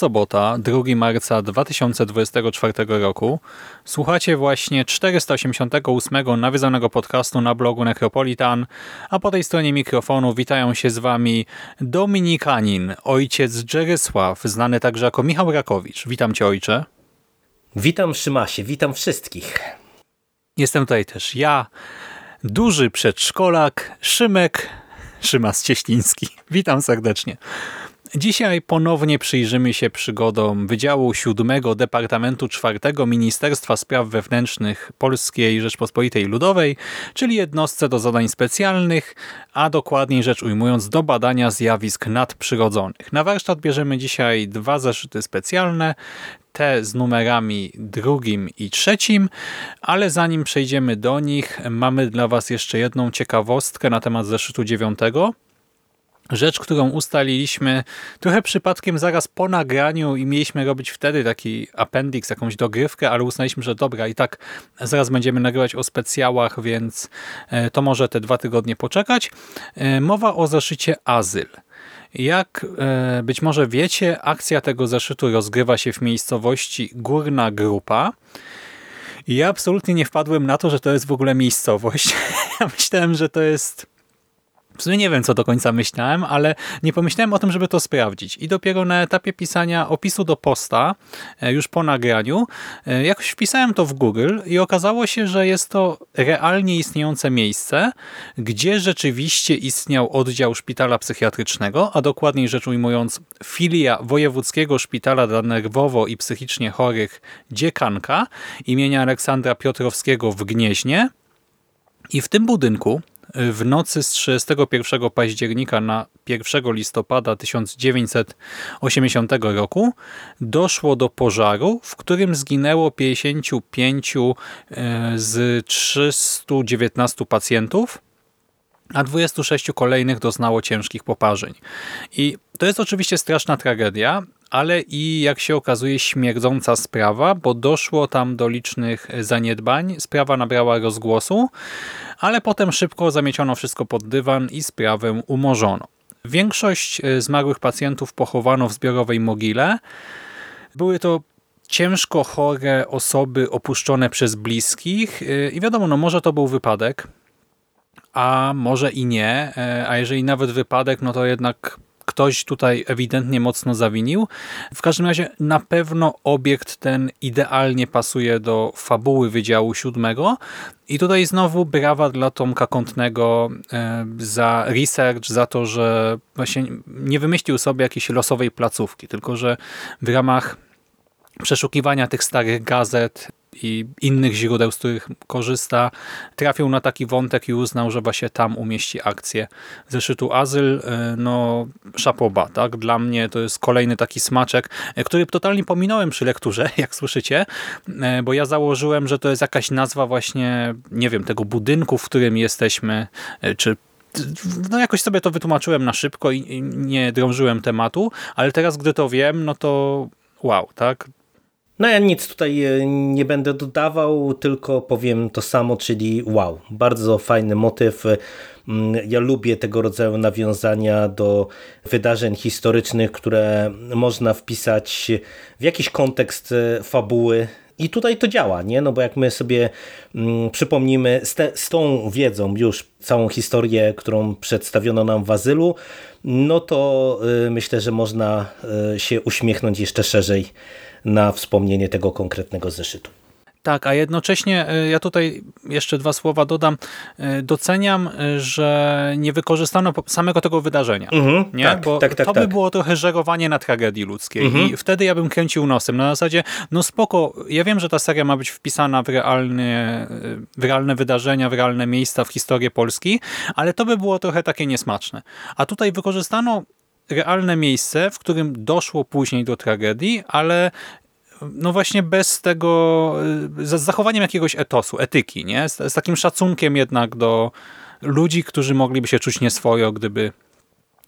Sobota, 2 marca 2024 roku. Słuchacie właśnie 488 nawiedzonego podcastu na blogu Necropolitan, a po tej stronie mikrofonu witają się z Wami Dominikanin, ojciec Dżerysław, znany także jako Michał Rakowicz. Witam Cię ojcze. Witam Szymasie, witam wszystkich. Jestem tutaj też ja, duży przedszkolak, Szymek, Szymas Cieśliński. Witam serdecznie. Dzisiaj ponownie przyjrzymy się przygodom Wydziału Siódmego Departamentu Czwartego Ministerstwa Spraw Wewnętrznych Polskiej Rzeczpospolitej Ludowej, czyli jednostce do zadań specjalnych, a dokładniej rzecz ujmując do badania zjawisk nadprzyrodzonych. Na warsztat bierzemy dzisiaj dwa zeszyty specjalne, te z numerami drugim i trzecim, ale zanim przejdziemy do nich, mamy dla Was jeszcze jedną ciekawostkę na temat zeszytu dziewiątego. Rzecz, którą ustaliliśmy trochę przypadkiem zaraz po nagraniu i mieliśmy robić wtedy taki appendix, jakąś dogrywkę, ale uznaliśmy, że dobra, i tak zaraz będziemy nagrywać o specjałach, więc e, to może te dwa tygodnie poczekać. E, mowa o zeszycie Azyl. Jak e, być może wiecie, akcja tego zeszytu rozgrywa się w miejscowości Górna Grupa. Ja absolutnie nie wpadłem na to, że to jest w ogóle miejscowość. Ja myślałem, że to jest w sumie nie wiem, co do końca myślałem, ale nie pomyślałem o tym, żeby to sprawdzić. I dopiero na etapie pisania opisu do posta, e, już po nagraniu, e, jakoś wpisałem to w Google i okazało się, że jest to realnie istniejące miejsce, gdzie rzeczywiście istniał oddział szpitala psychiatrycznego, a dokładniej rzecz ujmując filia Wojewódzkiego Szpitala dla Nerwowo i Psychicznie Chorych Dziekanka imienia Aleksandra Piotrowskiego w Gnieźnie. I w tym budynku w nocy z 31 października na 1 listopada 1980 roku doszło do pożaru, w którym zginęło 55 e, z 319 pacjentów, a 26 kolejnych doznało ciężkich poparzeń. I to jest oczywiście straszna tragedia, ale i jak się okazuje śmierdząca sprawa, bo doszło tam do licznych zaniedbań. Sprawa nabrała rozgłosu, ale potem szybko zamieciono wszystko pod dywan i sprawę umorzono. Większość e, zmarłych pacjentów pochowano w zbiorowej mogile. Były to ciężko chore osoby opuszczone przez bliskich e, i wiadomo, no może to był wypadek, a może i nie, e, a jeżeli nawet wypadek, no to jednak ktoś tutaj ewidentnie mocno zawinił. W każdym razie na pewno obiekt ten idealnie pasuje do fabuły Wydziału Siódmego i tutaj znowu brawa dla Tomka Kątnego e, za research, za to, że właśnie nie wymyślił sobie jakiejś losowej placówki, tylko że w ramach przeszukiwania tych starych gazet i innych źródeł, z których korzysta, trafił na taki wątek i uznał, że właśnie tam umieści akcję zeszytu Azyl. E, no, szapoba, tak? Dla mnie to jest kolejny taki smaczek, e, który totalnie pominąłem przy lekturze, jak słyszycie, e, bo ja założyłem, że to jest jakaś nazwa właśnie, nie wiem, tego budynku, w którym jesteśmy, czy no jakoś sobie to wytłumaczyłem na szybko i nie drążyłem tematu, ale teraz, gdy to wiem, no to wow, tak? No ja nic tutaj e, nie będę dodawał, tylko powiem to samo, czyli wow, bardzo fajny motyw. Mm, ja lubię tego rodzaju nawiązania do wydarzeń historycznych, które można wpisać w jakiś kontekst e, fabuły I tutaj to działa, nie? No bo jak my sobie mm, przypomnimy z, te, z tą wiedzą już całą historię, którą przedstawiono nam w Azylu, no to y, myślę, że można y, się uśmiechnąć jeszcze szerzej na wspomnienie tego konkretnego zeszytu. Tak, a jednocześnie e, ja tutaj jeszcze dwa słowa dodam. E, doceniam, e, że nie wykorzystano samego tego wydarzenia. Mhm, nie? Tak, Bo tak, tak, to by tak. było trochę żerowanie na tragedii ludzkiej. Mhm. I wtedy ja bym kręcił nosem. Na zasadzie, no spoko, ja wiem, że ta seria ma być wpisana w realne, w realne wydarzenia, w realne miejsca w historię Polski, ale to by było trochę takie niesmaczne. A tutaj wykorzystano realne miejsce, w którym doszło później do tragedii, ale no właśnie bez tego, y, z zachowaniem jakiegoś etosu, etyki, nie? Z, z takim szacunkiem jednak do ludzi, którzy mogliby się czuć nieswojo, gdyby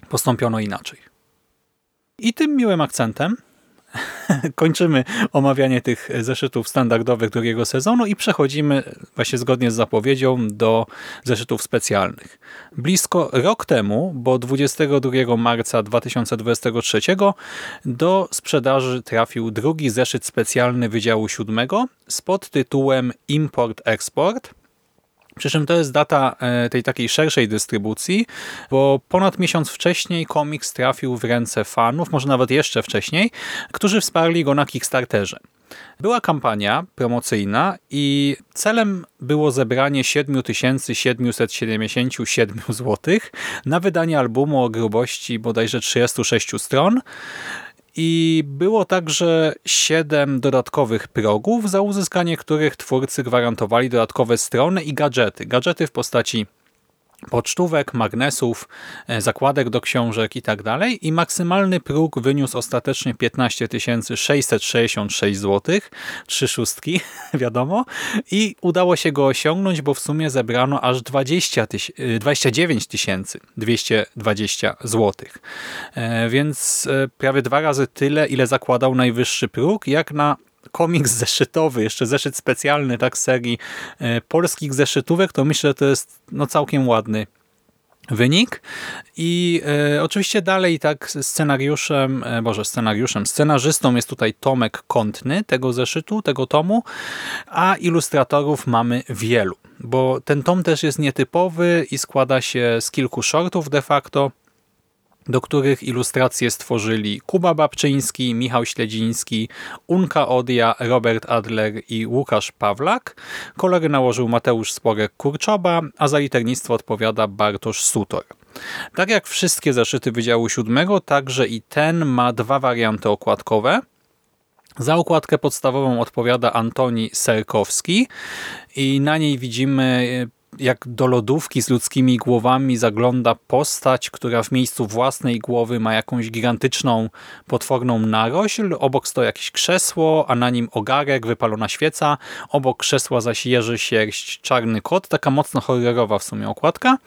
postąpiono inaczej. I tym miłym akcentem kończymy omawianie tych zeszytów standardowych drugiego sezonu i przechodzimy właśnie zgodnie z zapowiedzią do zeszytów specjalnych. Blisko rok temu, bo 22 marca 2023 do sprzedaży trafił drugi zeszyt specjalny Wydziału 7 z podtytułem Import-Export – przy czym to jest data e, tej takiej szerszej dystrybucji, bo ponad miesiąc wcześniej komiks trafił w ręce fanów, może nawet jeszcze wcześniej, którzy wsparli go na Kickstarterze. Była kampania promocyjna i celem było zebranie 7777 zł na wydanie albumu o grubości bodajże 36 stron, i było także siedem dodatkowych progów, za uzyskanie których twórcy gwarantowali dodatkowe strony i gadżety. Gadżety w postaci pocztówek, magnesów, e, zakładek do książek i tak dalej i maksymalny próg wyniósł ostatecznie 15 666 zł, trzy szóstki, wiadomo, i udało się go osiągnąć, bo w sumie zebrano aż 20 29 220 zł. Więc e, prawie dwa razy tyle, ile zakładał najwyższy próg, jak na komiks zeszytowy, jeszcze zeszyt specjalny tak serii e, polskich zeszytówek, to myślę, że to jest no, całkiem ładny wynik. I e, oczywiście dalej tak scenariuszem, e, boże scenariuszem, scenarzystą jest tutaj Tomek Kątny tego zeszytu, tego tomu, a ilustratorów mamy wielu, bo ten tom też jest nietypowy i składa się z kilku shortów de facto, do których ilustracje stworzyli Kuba Babczyński, Michał Śledziński, Unka Odia, Robert Adler i Łukasz Pawlak. Kolory nałożył Mateusz Sporek-Kurczoba, a za liternictwo odpowiada Bartosz Sutor. Tak jak wszystkie zeszyty Wydziału Siódmego, także i ten ma dwa warianty okładkowe. Za okładkę podstawową odpowiada Antoni Serkowski i na niej widzimy jak do lodówki z ludzkimi głowami zagląda postać, która w miejscu własnej głowy ma jakąś gigantyczną, potworną narośl. Obok stoi jakieś krzesło, a na nim ogarek, wypalona świeca. Obok krzesła zaś jeży sierść czarny kot, taka mocno horrorowa w sumie okładka.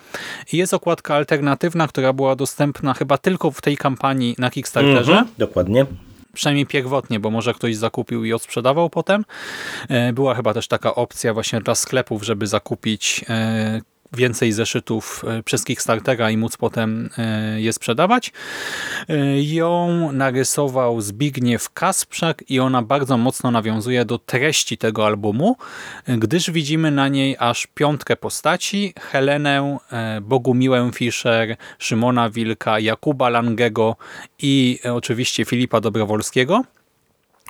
I jest okładka alternatywna, która była dostępna chyba tylko w tej kampanii na Kickstarterze. Mhm, dokładnie przynajmniej pierwotnie, bo może ktoś zakupił i odsprzedawał potem. E, była chyba też taka opcja właśnie dla sklepów, żeby zakupić e, więcej zeszytów e, przez Kickstartera i móc potem e, je sprzedawać. E, ją narysował Zbigniew Kasprzak i ona bardzo mocno nawiązuje do treści tego albumu, gdyż widzimy na niej aż piątkę postaci, Helenę, Bogumiłę Fischer, Szymona Wilka, Jakuba Langego i oczywiście Filipa Dobrowolskiego.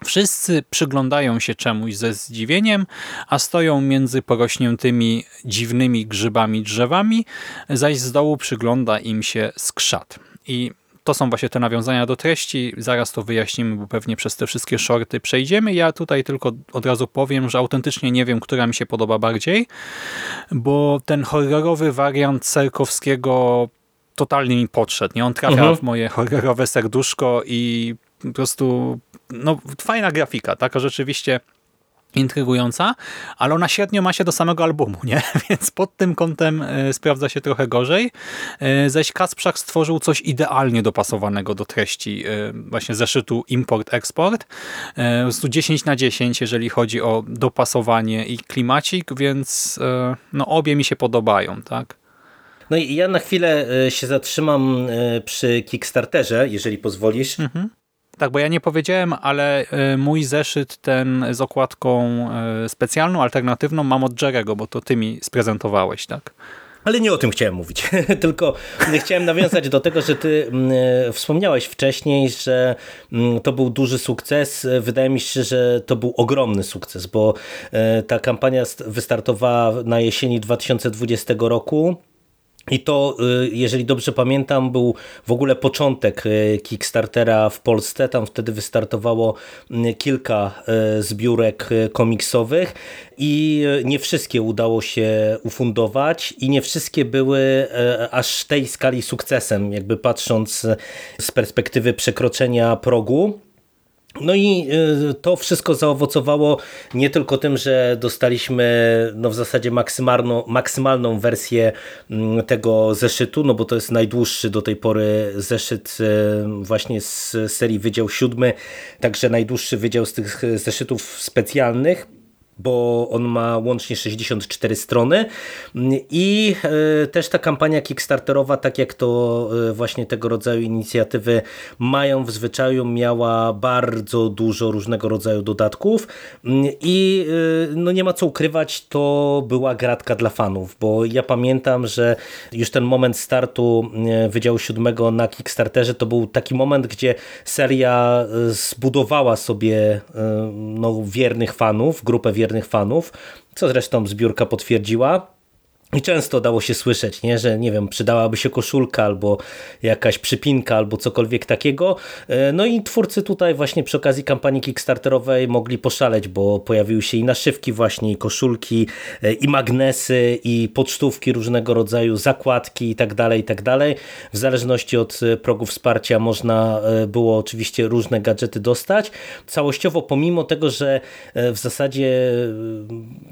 Wszyscy przyglądają się czemuś ze zdziwieniem, a stoją między porośniętymi dziwnymi grzybami drzewami, zaś z dołu przygląda im się skrzat. I to są właśnie te nawiązania do treści. Zaraz to wyjaśnimy, bo pewnie przez te wszystkie shorty przejdziemy. Ja tutaj tylko od razu powiem, że autentycznie nie wiem, która mi się podoba bardziej, bo ten horrorowy wariant Serkowskiego totalnie mi podszedł. Nie? On trafia mhm. w moje horrorowe serduszko i po prostu no, fajna grafika, taka rzeczywiście intrygująca, ale ona średnio ma się do samego albumu, nie? Więc pod tym kątem e, sprawdza się trochę gorzej. E, zaś Kasprzak stworzył coś idealnie dopasowanego do treści e, właśnie zeszytu import-export. Po prostu 10 na 10, jeżeli chodzi o dopasowanie i klimacik, więc no obie mi się podobają, tak? No i ja na chwilę się zatrzymam przy Kickstarterze, jeżeli pozwolisz. Mhm. Tak, bo ja nie powiedziałem, ale e, mój zeszyt ten z okładką e, specjalną, alternatywną mam od Jerego, bo to ty mi sprezentowałeś, tak? Ale nie o tym chciałem mówić, tylko chciałem nawiązać do tego, że ty mm, e, wspomniałeś wcześniej, że mm, to był duży sukces. Wydaje mi się, że to był ogromny sukces, bo ta kampania wystartowała na jesieni 2020 roku. I to, y, jeżeli dobrze pamiętam, był w ogóle początek y, Kickstartera w Polsce. Tam wtedy wystartowało y, kilka zbiórek komiksowych i nie wszystkie udało się ufundować i nie wszystkie były aż tej skali sukcesem, jakby patrząc z perspektywy przekroczenia progu. No i y, to wszystko zaowocowało nie tylko tym, że dostaliśmy no w zasadzie maksymalną, maksymalną wersję mm, tego zeszytu, no bo to jest najdłuższy do tej pory zeszyt y, właśnie z serii Wydział Siódmy, także najdłuższy wydział z tych zeszytów specjalnych bo on ma łącznie 64 strony. I e, też ta kampania kickstarterowa, tak jak to e, właśnie tego rodzaju inicjatywy mają w zwyczaju, miała bardzo dużo różnego rodzaju dodatków. I e, no nie ma co ukrywać, to była gratka dla fanów, bo ja pamiętam, że już ten moment startu Wydziału Siódmego na Kickstarterze to był taki moment, gdzie seria zbudowała sobie no, wiernych fanów, grupę wiernych wiernych fanów, co zresztą zbiórka potwierdziła. I często dało się słyszeć, nie? że nie wiem, przydałaby się koszulka albo jakaś przypinka albo cokolwiek takiego. E, no i twórcy tutaj właśnie przy okazji kampanii kickstarterowej mogli poszaleć, bo pojawiły się i naszywki właśnie, i koszulki, e, i magnesy, i pocztówki różnego rodzaju, zakładki i tak dalej, i tak dalej. W zależności od e, progu wsparcia można było oczywiście różne gadżety dostać. Całościowo pomimo tego, że w zasadzie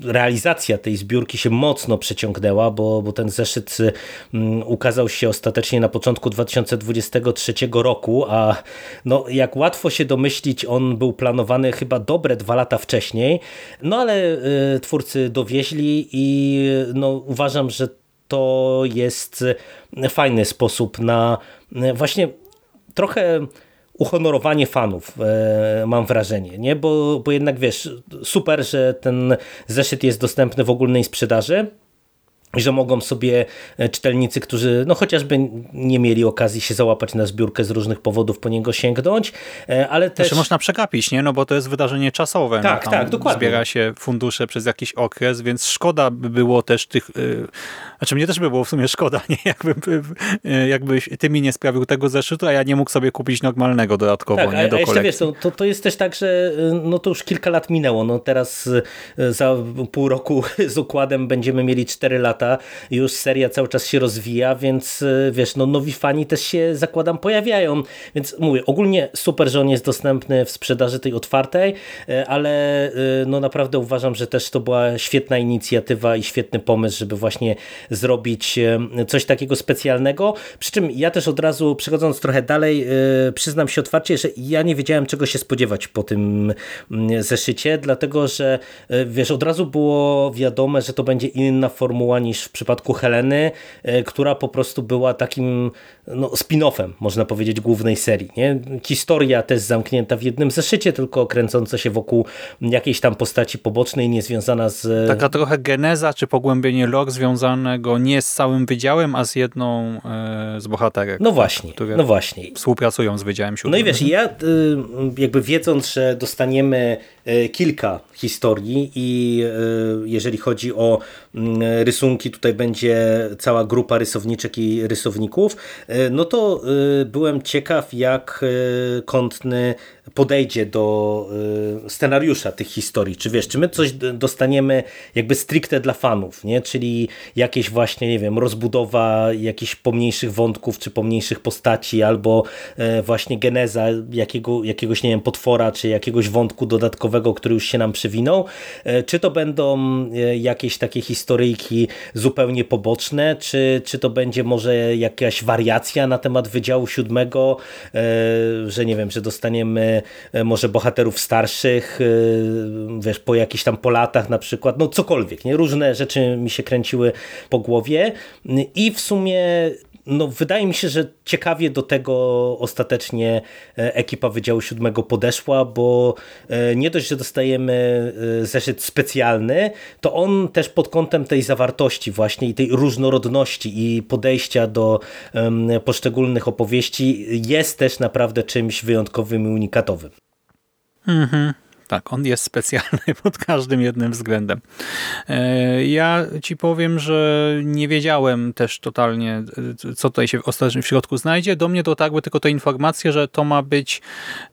realizacja tej zbiórki się mocno przeciągnęła, bo, bo ten zeszyt mm, ukazał się ostatecznie na początku 2023 roku, a no, jak łatwo się domyślić, on był planowany chyba dobre dwa lata wcześniej, no ale y, twórcy dowieźli i no, uważam, że to jest fajny sposób na y, właśnie trochę uhonorowanie fanów, e, mam wrażenie, nie? Bo, bo jednak wiesz, super, że ten zeszyt jest dostępny w ogólnej sprzedaży, że mogą sobie e, czytelnicy, którzy no chociażby nie mieli okazji się załapać na zbiórkę z różnych powodów po niego sięgnąć, e, ale też... Znaczy można przegapić, nie? No bo to jest wydarzenie czasowe. No tak, no, tak, dokładnie. Zbiera się fundusze przez jakiś okres, więc szkoda by było też tych... Yy, znaczy mnie też by było w sumie szkoda, nie? Jakby, yy, jakbyś ty mi nie sprawił tego zeszytu, a ja nie mógł sobie kupić normalnego dodatkowo, tak, nie? Do a jeszcze wiesz, to, to jest też tak, że no to już kilka lat minęło, no teraz za pół roku z układem będziemy mieli 4 lata już seria cały czas się rozwija, więc wiesz, no nowi fani też się zakładam pojawiają, więc mówię, ogólnie super, że on jest dostępny w sprzedaży tej otwartej, ale no naprawdę uważam, że też to była świetna inicjatywa i świetny pomysł, żeby właśnie zrobić coś takiego specjalnego, przy czym ja też od razu przechodząc trochę dalej, przyznam się otwarcie, że ja nie wiedziałem czego się spodziewać po tym mm, zeszycie, dlatego, że wiesz, od razu było wiadome, że to będzie inna formuła niż w przypadku Heleny, e, która po prostu była takim no, spin-offem, można powiedzieć, głównej serii. Nie? Historia też zamknięta w jednym zeszycie, tylko kręcąca się wokół jakiejś tam postaci pobocznej, niezwiązana z... Taka trochę geneza, czy pogłębienie lore związanego nie z całym wydziałem, a z jedną e, z bohaterek. No właśnie, które no właśnie. Współpracują z Wydziałem Siódmym. No i wiesz, ja y, jakby wiedząc, że dostaniemy y, kilka historii i y, jeżeli chodzi o mm, rysunki, tutaj będzie cała grupa rysowniczek i rysowników, no to byłem ciekaw, jak kątny podejdzie do scenariusza tych historii. Czy wiesz, czy my coś dostaniemy jakby stricte dla fanów, nie? czyli jakieś właśnie, nie wiem, rozbudowa jakichś pomniejszych wątków, czy pomniejszych postaci, albo właśnie geneza jakiego, jakiegoś, nie wiem, potwora, czy jakiegoś wątku dodatkowego, który już się nam przewinął, czy to będą jakieś takie historyjki zupełnie poboczne, czy, czy to będzie może jakaś wariacja na temat Wydziału Siódmego, e, że nie wiem, że dostaniemy e, może bohaterów starszych, e, wiesz, po jakichś tam po latach na przykład, no cokolwiek, nie? Różne rzeczy mi się kręciły po głowie i w sumie no, wydaje mi się, że ciekawie do tego ostatecznie e, ekipa Wydziału Siódmego podeszła, bo e, nie dość, że dostajemy e, zeszyt specjalny, to on też pod kątem tej zawartości właśnie i tej różnorodności i podejścia do poszczególnych opowieści jest też naprawdę czymś wyjątkowym i unikatowym. Mhm. Tak, on jest specjalny pod każdym jednym względem. E, ja ci powiem, że nie wiedziałem też totalnie, e, co tutaj się w środku znajdzie. Do mnie dotarły tylko te informacje, że to ma być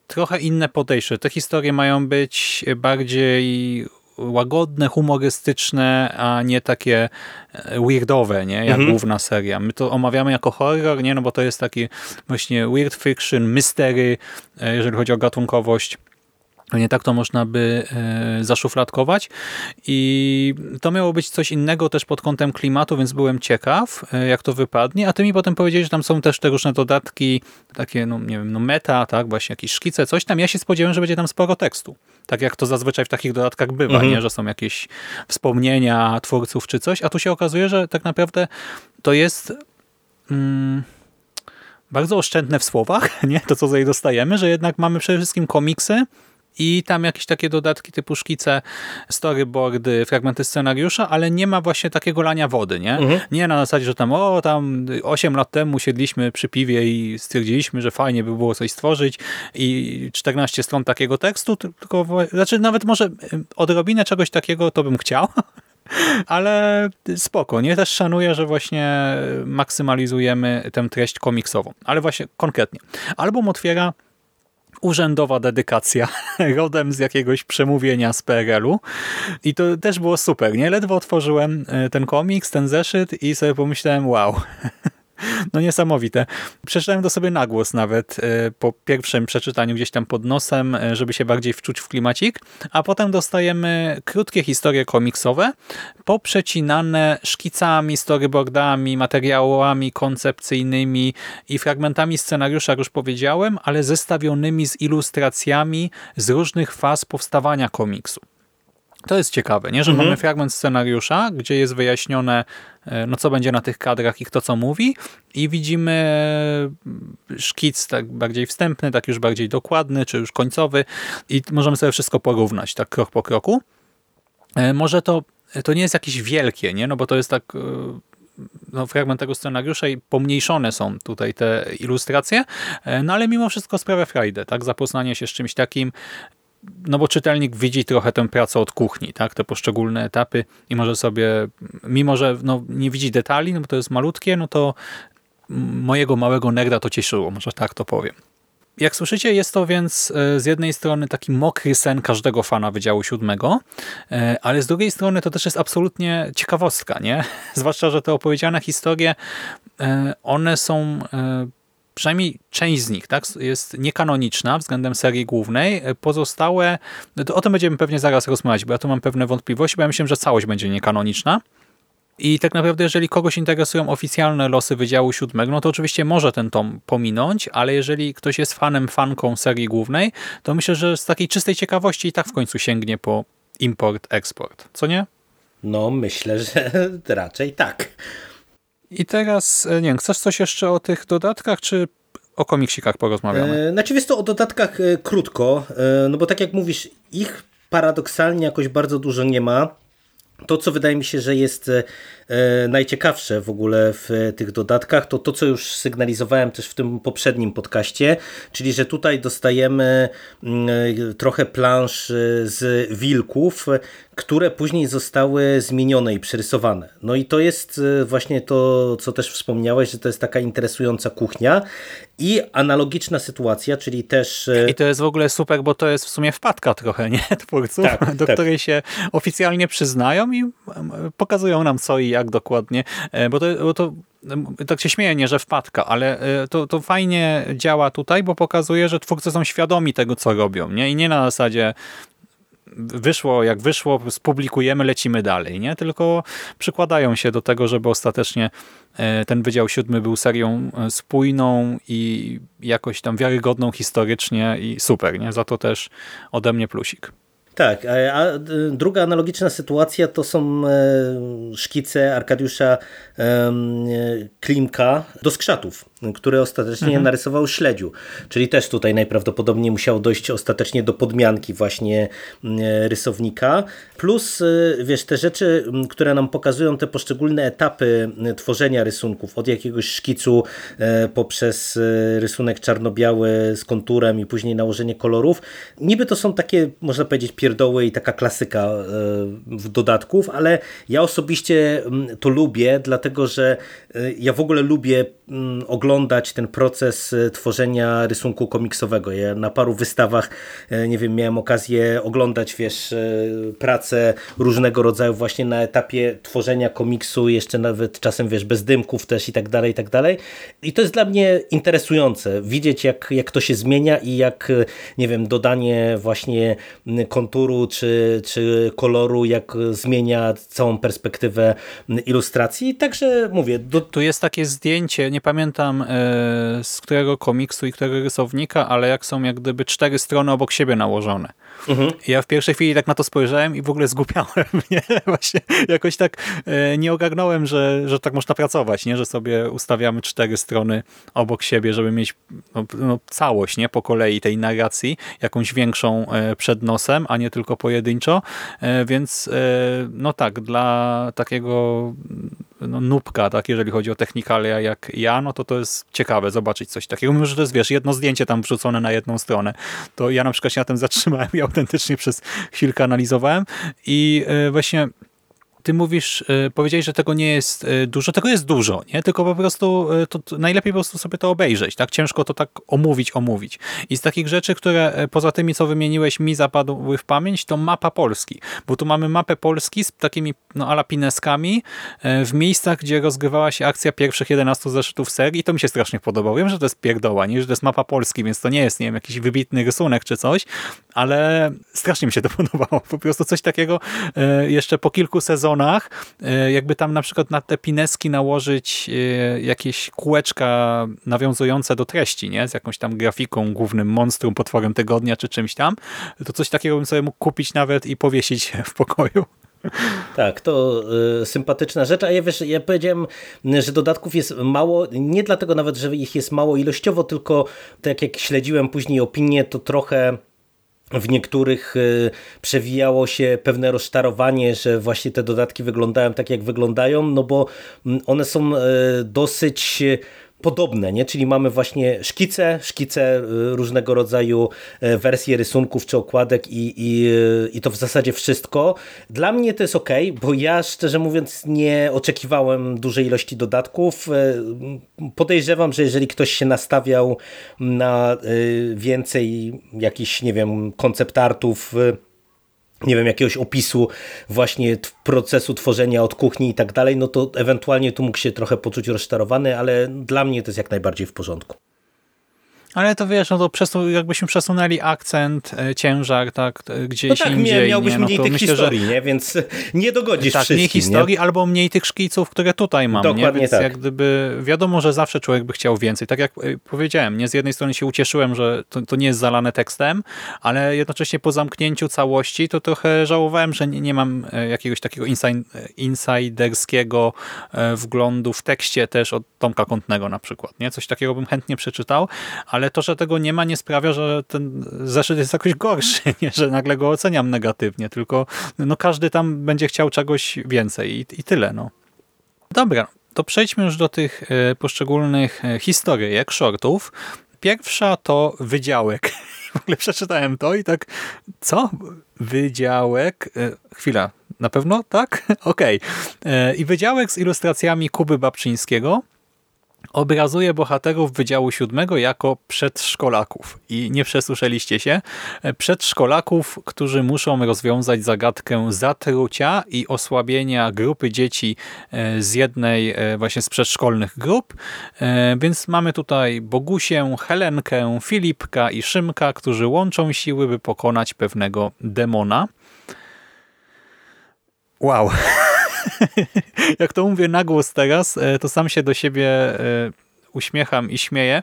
trochę inne podejście. Te historie mają być bardziej łagodne, humorystyczne, a nie takie e, weirdowe, nie? jak mhm. główna seria. My to omawiamy jako horror, nie? no bo to jest taki właśnie weird fiction, mystery, jeżeli chodzi o gatunkowość. Nie tak to można by e, zaszufladkować i to miało być coś innego też pod kątem klimatu, więc byłem ciekaw, e, jak to wypadnie, a ty mi potem powiedziałeś, że tam są też te różne dodatki, takie, no nie wiem, no meta, tak, właśnie jakieś szkice, coś tam. Ja się spodziewałem, że będzie tam sporo tekstu. Tak jak to zazwyczaj w takich dodatkach bywa, mhm. nie, że są jakieś wspomnienia twórców czy coś, a tu się okazuje, że tak naprawdę to jest... Mm, bardzo oszczędne w słowach, nie? To, co tutaj dostajemy, że jednak mamy przede wszystkim komiksy, i tam jakieś takie dodatki typu szkice, storyboardy, fragmenty scenariusza, ale nie ma właśnie takiego lania wody, nie? Mhm. Nie na zasadzie, że tam o, tam 8 lat temu siedliśmy przy piwie i stwierdziliśmy, że fajnie by było coś stworzyć i 14 stron takiego tekstu, tylko, znaczy nawet może odrobinę czegoś takiego to bym chciał, ale spoko, nie? Też szanuję, że właśnie maksymalizujemy tę treść komiksową, ale właśnie konkretnie. Album otwiera urzędowa dedykacja rodem z jakiegoś przemówienia z PRL-u i to też było super, nie? Ledwo otworzyłem e, ten komiks, ten zeszyt i sobie pomyślałem, wow, No niesamowite. Przeczytałem to sobie na głos nawet e, po pierwszym przeczytaniu gdzieś tam pod nosem, e, żeby się bardziej wczuć w klimacik, a potem dostajemy krótkie historie komiksowe, poprzecinane szkicami, storyboardami, materiałami koncepcyjnymi i fragmentami scenariusza, jak już powiedziałem, ale zestawionymi z ilustracjami z różnych faz powstawania komiksu. To jest ciekawe, nie? że mhm. mamy fragment scenariusza, gdzie jest wyjaśnione, no, co będzie na tych kadrach i kto co mówi i widzimy e, szkic tak bardziej wstępny, tak już bardziej dokładny, czy już końcowy i możemy sobie wszystko porównać, tak krok po kroku. E, może to, to nie jest jakieś wielkie, nie? no bo to jest tak no, fragment tego scenariusza i pomniejszone są tutaj te ilustracje, no ale mimo wszystko sprawia frajdę, tak? Zapoznanie się z czymś takim, no bo czytelnik widzi trochę tę pracę od kuchni, tak, te poszczególne etapy i może sobie, mimo że no, nie widzi detali, no bo to jest malutkie, no to mojego małego nerda to cieszyło, może tak to powiem. Jak słyszycie, jest to więc e, z jednej strony taki mokry sen każdego fana Wydziału Siódmego, e, ale z drugiej strony to też jest absolutnie ciekawostka, nie? Zwłaszcza, że te opowiedziane historie, e, one są przynajmniej część z nich tak, jest niekanoniczna względem serii głównej. Pozostałe, to o tym będziemy pewnie zaraz rozmawiać, bo ja tu mam pewne wątpliwości, bo ja myślę, że całość będzie niekanoniczna. I tak naprawdę, jeżeli kogoś interesują oficjalne losy Wydziału Siódmego, no to oczywiście może ten tom pominąć, ale jeżeli ktoś jest fanem, fanką serii głównej, to myślę, że z takiej czystej ciekawości i tak w końcu sięgnie po import, eksport. Co nie? No, myślę, że raczej tak. I teraz, e, nie wiem, chcesz coś jeszcze o tych dodatkach, czy o komiksikach porozmawiamy? E, znaczy, jest to o dodatkach e, krótko, no bo tak jak mówisz, ich paradoksalnie jakoś bardzo dużo nie ma. To, co wydaje mi się, że jest najciekawsze w ogóle w tych dodatkach, to to, co już sygnalizowałem też w tym poprzednim podcaście, czyli że tutaj dostajemy mm, trochę plansz z wilków, które później zostały zmienione i przerysowane. No i to jest e, właśnie to, co też wspomniałeś, że to jest taka interesująca kuchnia i analogiczna sytuacja, czyli też... E, I to jest w ogóle super, bo to jest w sumie wpadka trochę, nie? Twórców, tak, do tak. której się oficjalnie przyznają i pokazują nam co i jak dokładnie, e, bo to, bo to tak się śmieję, nie, że wpadka, ale to, to fajnie działa tutaj, bo pokazuje, że twórcy są świadomi tego, co robią, nie? I nie na zasadzie wyszło jak wyszło, spublikujemy, lecimy dalej, nie? Tylko przykładają się do tego, żeby ostatecznie e, ten Wydział Siódmy był serią e, spójną i jakoś tam wiarygodną historycznie i super, nie? Za to też ode mnie plusik. Tak, e, a druga analogiczna sytuacja to są szkice Arkadiusza Klimka do skrzatów, który ostatecznie mhm. narysował śledziu. Czyli też tutaj najprawdopodobniej musiał dojść ostatecznie do podmianki właśnie rysownika. Plus, wiesz, te rzeczy, które nam pokazują te poszczególne etapy tworzenia rysunków, od jakiegoś szkicu e, poprzez rysunek czarno-biały z konturem i później nałożenie kolorów. Niby to są takie, można powiedzieć, pierdoły i taka klasyka e, w dodatków, ale ja osobiście mm, to lubię, dlatego że e, ja w ogóle lubię mm, oglądać ten proces e, tworzenia rysunku komiksowego. Ja na paru wystawach, nie wiem, miałem okazję oglądać, wiesz, pracę różnego rodzaju właśnie na etapie tworzenia komiksu, jeszcze nawet czasem, wiesz, bez dymków też i tak dalej, i tak dalej. I to jest dla mnie interesujące, widzieć jak, jak to się zmienia i jak, nie wiem, dodanie właśnie konturu czy, czy koloru, jak zmienia całą perspektywę ilustracji. Także mówię. Do... Tu jest takie zdjęcie, nie pamiętam e, z którego komiksu i którego rysownika, ale jak są jak gdyby cztery strony obok siebie nałożone. Mhm. Ja w pierwszej chwili tak na to spojrzałem i w ogóle zgubiałem, nie? Właśnie jakoś tak e, nie ogarnąłem, że, że tak można pracować, nie? Że sobie ustawiamy cztery strony obok siebie, żeby mieć no, no, całość, nie? Po kolei tej narracji, jakąś większą e, przed nosem, a nie tylko pojedynczo, więc no tak, dla takiego no, nubka, tak, jeżeli chodzi o technikalia jak ja, no to to jest ciekawe zobaczyć coś takiego. Mimo, że to jest, wiesz, jedno zdjęcie tam wrzucone na jedną stronę. To ja na przykład się na tym zatrzymałem i autentycznie przez chwilkę analizowałem i właśnie ty mówisz, e, powiedziałeś, że tego nie jest e, dużo, tego jest dużo, nie? Tylko po prostu e, to, najlepiej po prostu sobie to obejrzeć, tak? Ciężko to tak omówić, omówić. I z takich rzeczy, które poza tymi, co wymieniłeś, mi zapadły w pamięć, to mapa Polski, bo tu mamy mapę Polski z takimi no ala pineskami w miejscach, gdzie rozgrywała się akcja pierwszych 11 zeszytów serii to mi się strasznie podobało. Wiem, że to jest pierdoła, nie? Że to jest mapa Polski, więc to nie jest, nie wiem, jakiś wybitny rysunek czy coś, ale strasznie mi się to podobało. Po prostu coś takiego jeszcze po kilku sezonach stronach, e, jakby tam na przykład na te pineski nałożyć e, jakieś kółeczka nawiązujące do treści, nie? Z jakąś tam grafiką, głównym monstrum, potworem tygodnia czy czymś tam, to coś takiego bym sobie mógł kupić nawet i powiesić w pokoju. Tak, to y, sympatyczna rzecz, a ja wiesz, ja powiedziałem, że dodatków jest mało, nie dlatego nawet, że ich jest mało ilościowo, tylko tak jak śledziłem później opinie, to trochę w niektórych y, przewijało się pewne rozczarowanie, że właśnie te dodatki wyglądają tak, jak wyglądają, no bo mm, one są y, dosyć podobne, nie? czyli mamy właśnie szkice, szkice y, różnego rodzaju y, wersje rysunków czy okładek i, i, y, i to w zasadzie wszystko. Dla mnie to jest ok, bo ja szczerze mówiąc nie oczekiwałem dużej ilości dodatków. Podejrzewam, że jeżeli ktoś się nastawiał na więcej jakichś, nie wiem, koncept artów, nie wiem, jakiegoś opisu właśnie procesu tworzenia od kuchni i tak dalej, no to ewentualnie tu mógł się trochę poczuć rozczarowany, ale dla mnie to jest jak najbardziej w porządku. Ale to wiesz, no to przesu jakbyśmy przesunęli akcent, e, ciężar, tak, gdzieś no tak, indziej. miałbyś nie, no mniej tych myślę, historii, że... nie? więc nie dogodzisz tak, mniej historii nie? albo mniej tych szkiców, które tutaj mam. Dokładnie nie? Więc tak. jak gdyby wiadomo, że zawsze człowiek by chciał więcej. Tak jak e, powiedziałem, nie z jednej strony się ucieszyłem, że to, to nie jest zalane tekstem, ale jednocześnie po zamknięciu całości to trochę żałowałem, że nie, nie mam e, jakiegoś takiego insiderskiego wglądu w tekście też od Tomka Kątnego na przykład. Nie? Coś takiego bym chętnie przeczytał, ale ale to, że tego nie ma, nie sprawia, że ten zeszyt jest jakoś gorszy, nie, że nagle go oceniam negatywnie, tylko no, każdy tam będzie chciał czegoś więcej i, i tyle. No. Dobra, to przejdźmy już do tych e, poszczególnych e, historyjek, shortów. Pierwsza to Wydziałek. W ogóle przeczytałem to i tak, co? Wydziałek? E, chwila, na pewno? Tak? Okej. Okay. I Wydziałek z ilustracjami Kuby Babczyńskiego obrazuje bohaterów Wydziału Siódmego jako przedszkolaków. I nie przesłyszeliście się. Przedszkolaków, którzy muszą rozwiązać zagadkę zatrucia i osłabienia grupy dzieci e, z jednej e, właśnie z przedszkolnych grup. E, więc mamy tutaj Bogusię, Helenkę, Filipka i Szymka, którzy łączą siły, by pokonać pewnego demona. Wow. jak to mówię na głos teraz, e, to sam się do siebie e, uśmiecham i śmieję,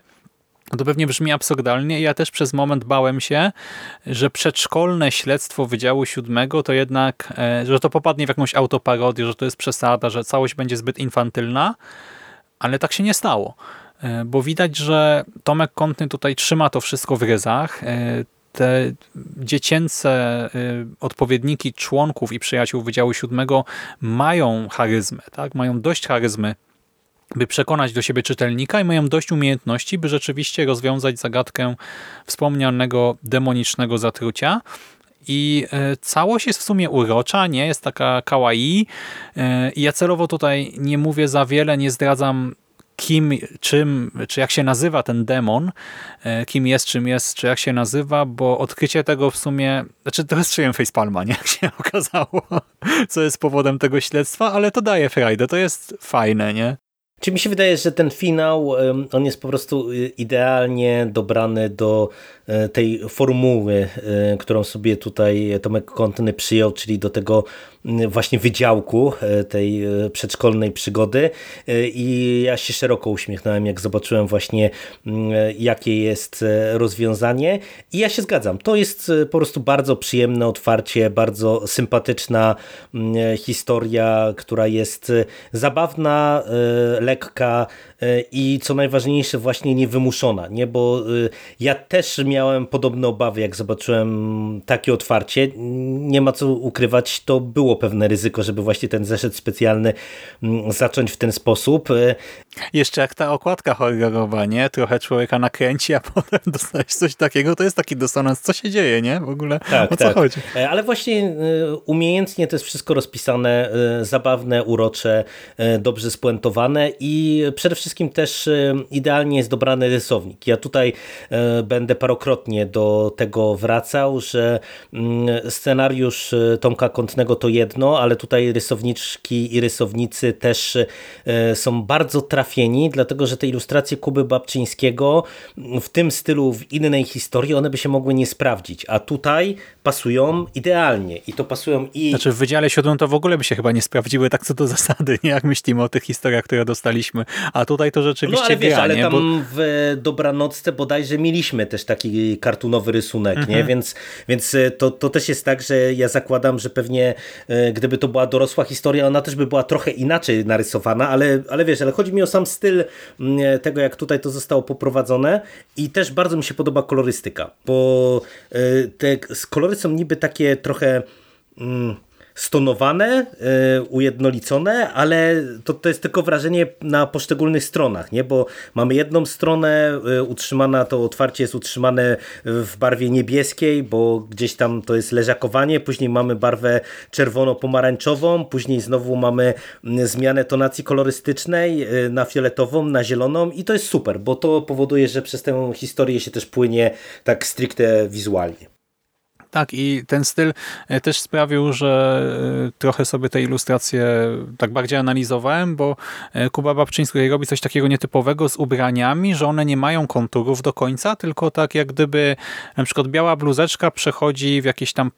to pewnie brzmi absurdalnie ja też przez moment bałem się, że przedszkolne śledztwo Wydziału Siódmego to jednak, e, że to popadnie w jakąś autoparodię, że to jest przesada, że całość będzie zbyt infantylna, ale tak się nie stało. Bo widać, że Tomek Kątny tutaj trzyma to wszystko w ryzach. Te dziecięce odpowiedniki członków i przyjaciół Wydziału Siódmego mają charyzmę, tak? mają dość charyzmy by przekonać do siebie czytelnika i mają dość umiejętności, by rzeczywiście rozwiązać zagadkę wspomnianego demonicznego zatrucia. I e, całość jest w sumie urocza, nie? Jest taka kawaii. E, I ja celowo tutaj nie mówię za wiele, nie zdradzam kim, czym, czy jak się nazywa ten demon, e, kim jest, czym jest, czy jak się nazywa, bo odkrycie tego w sumie, znaczy trochę strzeliłem facepalma, nie? Jak się okazało, co jest powodem tego śledztwa, ale to daje frajdę, to jest fajne, nie? Czy mi się wydaje, że ten finał, on jest po prostu y, idealnie dobrany do tej formuły, e, którą sobie tutaj Tomek Kontyny przyjął, czyli do tego właśnie wydziałku e, tej przedszkolnej przygody i ja się szeroko uśmiechnąłem, jak zobaczyłem właśnie jakie jest rozwiązanie i ja się zgadzam. To jest po prostu bardzo przyjemne otwarcie, bardzo sympatyczna historia, która jest zabawna, lekka e, i co najważniejsze właśnie niewymuszona, nie? bo e, ja też miałem podobne obawy, jak zobaczyłem takie otwarcie. Nie ma co ukrywać, to było pewne ryzyko, żeby właśnie ten zeszyt specjalny mm, zacząć w ten sposób. E, Jeszcze jak ta okładka horrorowa, nie? Trochę człowieka nakręci, a potem dostajesz coś takiego, to jest taki dysonans. Co się dzieje, nie? W ogóle tak, o co tak. chodzi? Ale właśnie umiejętnie to jest wszystko rozpisane, zabawne, urocze, dobrze spuentowane i przede wszystkim też e, idealnie jest dobrany rysownik. Ja tutaj e, będę parokrotnie do tego wracał, że mm, scenariusz e, Tomka Kątnego to jedno, ale tutaj rysowniczki i rysownicy też są bardzo trafieni, dlatego że te ilustracje Kuby Babczyńskiego w tym stylu, w innej historii, one by się mogły nie sprawdzić, a tutaj pasują idealnie i to pasują i... Znaczy w Wydziale Siódmym to w ogóle by się chyba nie sprawdziły tak co do zasady, nie jak myślimy o tych historiach, które dostaliśmy, a tutaj to rzeczywiście No ale wiesz, gra, ale tam Bo... w Dobranocce bodajże mieliśmy też taki kartunowy rysunek, mhm. nie? Więc, więc e, to, to też jest tak, że ja zakładam, że pewnie e, gdyby to była dorosła historia, ona też by była trochę inaczej narysowana, ale, ale wiesz, ale chodzi mi o sam styl mm, e, tego, jak tutaj to zostało poprowadzone i też bardzo mi się podoba kolorystyka, bo te kolory są niby takie trochę... Mm, stonowane, e, ujednolicone, ale to, to jest tylko wrażenie na poszczególnych stronach, nie? bo mamy jedną stronę e, utrzymana, to otwarcie jest utrzymane w barwie niebieskiej, bo gdzieś tam to jest leżakowanie, później mamy barwę czerwono-pomarańczową, później znowu mamy zmianę tonacji kolorystycznej e, na fioletową, na zieloną i to jest super, bo to powoduje, że przez tę historię się też płynie tak stricte wizualnie. Tak, i ten styl e, też sprawił, że e, trochę sobie te ilustracje tak bardziej analizowałem, bo e, Kuba Babczyński robi coś takiego nietypowego z ubraniami, że one nie mają konturów do końca, tylko tak jak gdyby na przykład biała bluzeczka przechodzi w jakieś tam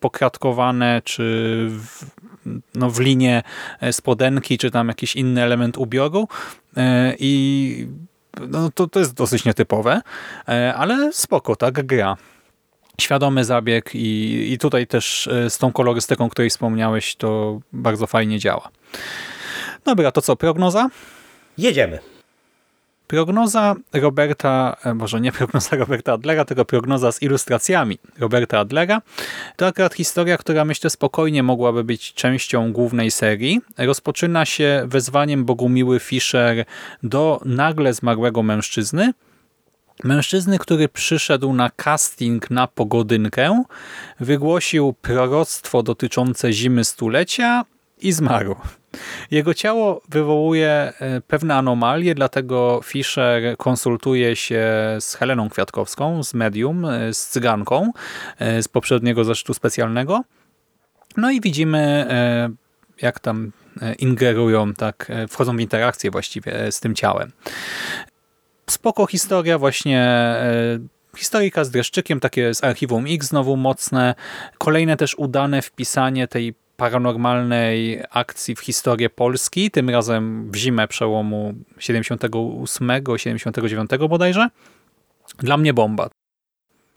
pokratkowane czy w, no, w linię spodenki, czy tam jakiś inny element ubioru. I no, to, to jest dosyć nietypowe, ale spoko, tak, gra świadomy zabieg i, i tutaj też e, z tą kolorystyką, o której wspomniałeś, to bardzo fajnie działa. Dobra, to co, prognoza? Jedziemy. Prognoza Roberta, e, może nie prognoza Roberta Adlera, tylko prognoza z ilustracjami Roberta Adlera. To akurat historia, która myślę spokojnie mogłaby być częścią głównej serii. Rozpoczyna się wezwaniem Bogumiły Fischer do nagle zmarłego mężczyzny, Mężczyzny, który przyszedł na casting na pogodynkę, wygłosił proroctwo dotyczące zimy stulecia i zmarł. Jego ciało wywołuje e, pewne anomalie, dlatego Fischer konsultuje się z Heleną Kwiatkowską, z medium, e, z cyganką e, z poprzedniego zaszczytu specjalnego. No i widzimy, jak tam ingerują, tak, wchodzą w interakcję właściwie z tym ciałem spoko historia, właśnie e, historika z dreszczykiem, takie z Archiwum X znowu mocne. Kolejne też udane wpisanie tej paranormalnej akcji w historię Polski, tym razem w zimę przełomu 78-79 bodajże. Dla mnie bomba.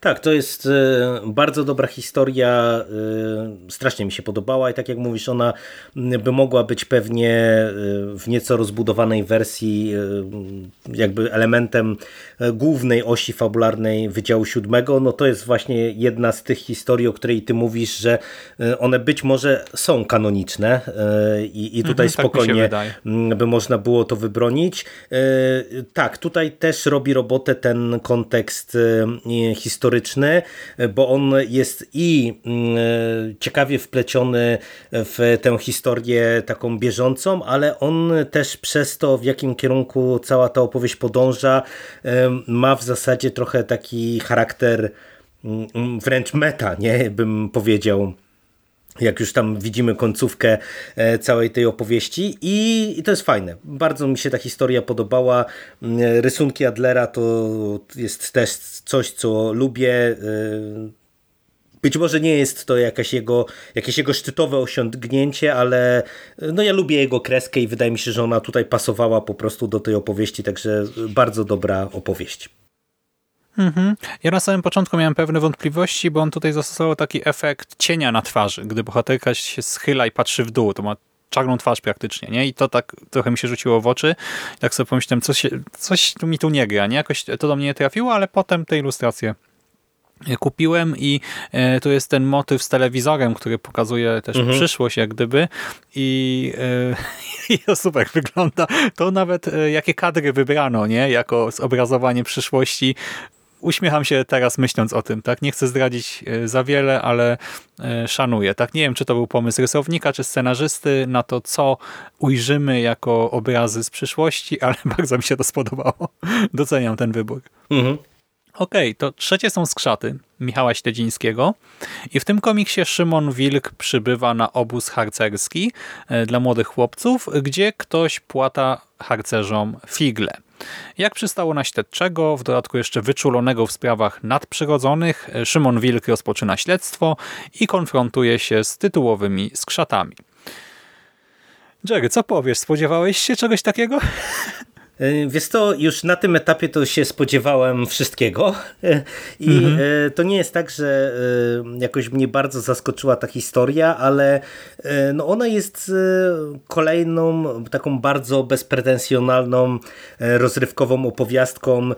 Tak, to jest e, bardzo dobra historia, e, strasznie mi się podobała i tak jak mówisz, ona by mogła być pewnie e, w nieco rozbudowanej wersji jakby elementem głównej osi fabularnej Wydziału Siódmego, no to jest właśnie jedna z tych historii, o której ty mówisz, że one być może są kanoniczne i, i tutaj mhm, spokojnie tak by można było to wybronić. Tak, tutaj też robi robotę ten kontekst historyczny historyczny, bo on jest i mm, ciekawie wpleciony w tę historię taką bieżącą, ale on też przez to, w jakim kierunku cała ta opowieść podąża, ma w zasadzie trochę taki charakter mm, wręcz meta, nie? Bym powiedział jak już tam widzimy końcówkę e, całej tej opowieści I, to jest fajne. Bardzo mi się ta historia podobała. Mm, rysunki Adlera to jest też coś, co lubię. E, być może nie jest to jakaś jego, jakieś jego szczytowe osiągnięcie, ale no ja lubię jego kreskę i wydaje mi się, że ona tutaj pasowała po prostu do tej opowieści, także bardzo dobra opowieść. Mhm. Ja na samym początku miałem pewne wątpliwości, bo on tutaj zastosował taki efekt cienia na twarzy. Gdy bohaterka się schyla i patrzy w dół, to ma czarną twarz praktycznie, nie? I to tak trochę mi się rzuciło w oczy. I tak sobie pomyślałem, coś, się, coś tu mi tu nie gra, nie? Jakoś to do mnie nie trafiło, ale potem te ilustracje kupiłem i e, tu jest ten motyw z telewizorem, który pokazuje też mhm. przyszłość jak gdyby i, e, i to super wygląda. To nawet e, jakie kadry wybrano, nie? Jako zobrazowanie przyszłości uśmiecham się teraz myśląc o tym, tak? Nie chcę zdradzić e, za wiele, ale e, szanuję, tak? Nie wiem, czy to był pomysł rysownika, czy scenarzysty na to, co ujrzymy jako obrazy z przyszłości, ale bardzo mi się to spodobało. Doceniam ten wybór. Mhm. Okej, okay, to trzecie są skrzaty Michała Śledzińskiego i w tym komiksie Szymon Wilk przybywa na obóz harcerski e, dla młodych chłopców, gdzie ktoś płata harcerzom figle. Jak przystało na śledczego, w dodatku jeszcze wyczulonego w sprawach nadprzyrodzonych, Szymon Wilk rozpoczyna śledztwo i konfrontuje się z tytułowymi skrzatami. Jerry, co powiesz? Spodziewałeś się czegoś takiego? E, wiesz to już na tym etapie to się spodziewałem wszystkiego i mhm. E, to nie jest tak, że e, jakoś mnie bardzo zaskoczyła ta historia, ale no ona jest kolejną taką bardzo bezpretensjonalną, rozrywkową opowiastką,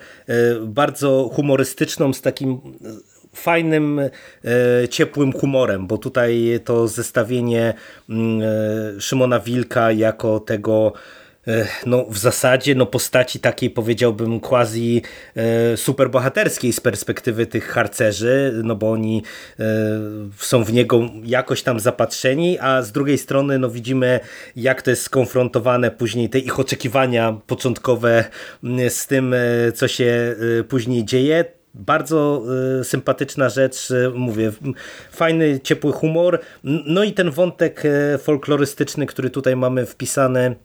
bardzo humorystyczną z takim fajnym, ciepłym humorem, bo tutaj to zestawienie mm, Szymona Wilka jako tego no w zasadzie no postaci takiej powiedziałbym quasi e, superbohaterskiej z perspektywy tych harcerzy, no bo oni e, są w niego jakoś tam zapatrzeni, a z drugiej strony no widzimy jak to jest skonfrontowane później te ich oczekiwania początkowe z tym, e, co się później dzieje. Bardzo sympatyczna rzecz, mówię, fajny, ciepły humor. No i ten wątek folklorystyczny, który tutaj mamy wpisany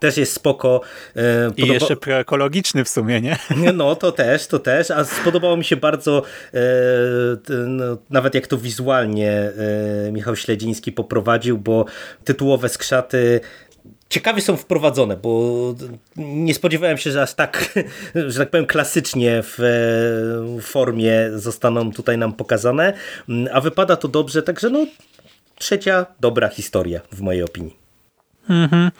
też jest spoko. E, podoba... I jeszcze proekologiczny w sumie, nie? No to też, to też, a spodobało mi się bardzo e, no, nawet jak to wizualnie e, Michał Śledziński poprowadził, bo tytułowe skrzaty ciekawie są wprowadzone, bo nie spodziewałem się, że aż tak, że tak powiem klasycznie w formie zostaną tutaj nam pokazane, a wypada to dobrze, także no trzecia dobra historia w mojej opinii. Mhm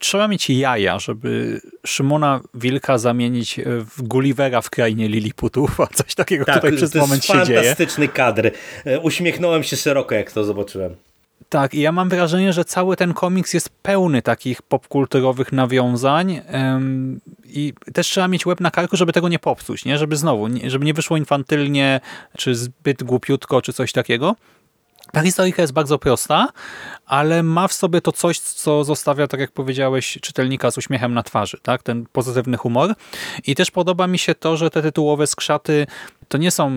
trzeba mieć jaja, żeby Szymona Wilka zamienić w Gullivera w krainie Liliputów, a coś takiego tak, tutaj przez moment się dzieje. fantastyczny kadr. E, uśmiechnąłem się szeroko, jak to zobaczyłem. Tak, i ja mam wrażenie, że cały ten komiks jest pełny takich popkulturowych nawiązań ym, i też trzeba mieć łeb na karku, żeby tego nie popsuć, nie? żeby znowu, nie, żeby nie wyszło infantylnie, czy zbyt głupiutko, czy coś takiego. Ta historyjka jest bardzo prosta, ale ma w sobie to coś, co zostawia, tak jak powiedziałeś, czytelnika z uśmiechem na twarzy, tak? ten pozytywny humor. I też podoba mi się to, że te tytułowe skrzaty to nie są,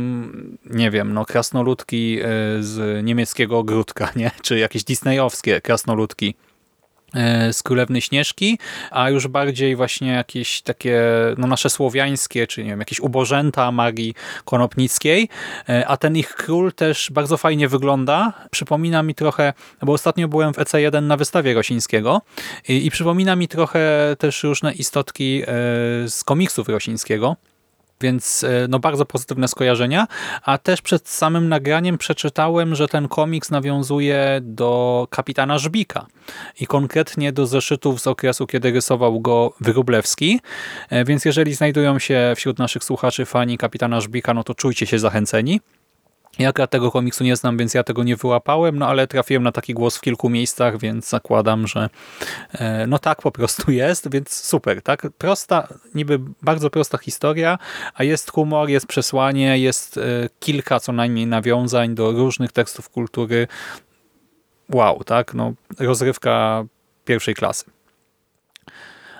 nie wiem, no krasnoludki e, z niemieckiego ogródka, nie? czy jakieś disneyowskie krasnoludki z Królewny Śnieżki, a już bardziej właśnie jakieś takie no, nasze słowiańskie, czy nie wiem, jakieś ubożęta magii konopnickiej, e, a ten ich król też bardzo fajnie wygląda. Przypomina mi trochę, bo ostatnio byłem w EC1 na wystawie Rosińskiego i, i przypomina mi trochę też różne istotki e, z komiksów Rosińskiego, więc e, no bardzo pozytywne skojarzenia, a też przed samym nagraniem przeczytałem, że ten komiks nawiązuje do kapitana Żbika i konkretnie do zeszytów z okresu, kiedy rysował go Wróblewski, e, więc jeżeli znajdują się wśród naszych słuchaczy fani kapitana Żbika, no to czujcie się zachęceni. Ja tego komiksu nie znam, więc ja tego nie wyłapałem, no ale trafiłem na taki głos w kilku miejscach, więc zakładam, że e, no tak po prostu jest, więc super, tak? Prosta, niby bardzo prosta historia, a jest humor, jest przesłanie, jest e, kilka co najmniej nawiązań do różnych tekstów kultury. Wow, tak? No, rozrywka pierwszej klasy.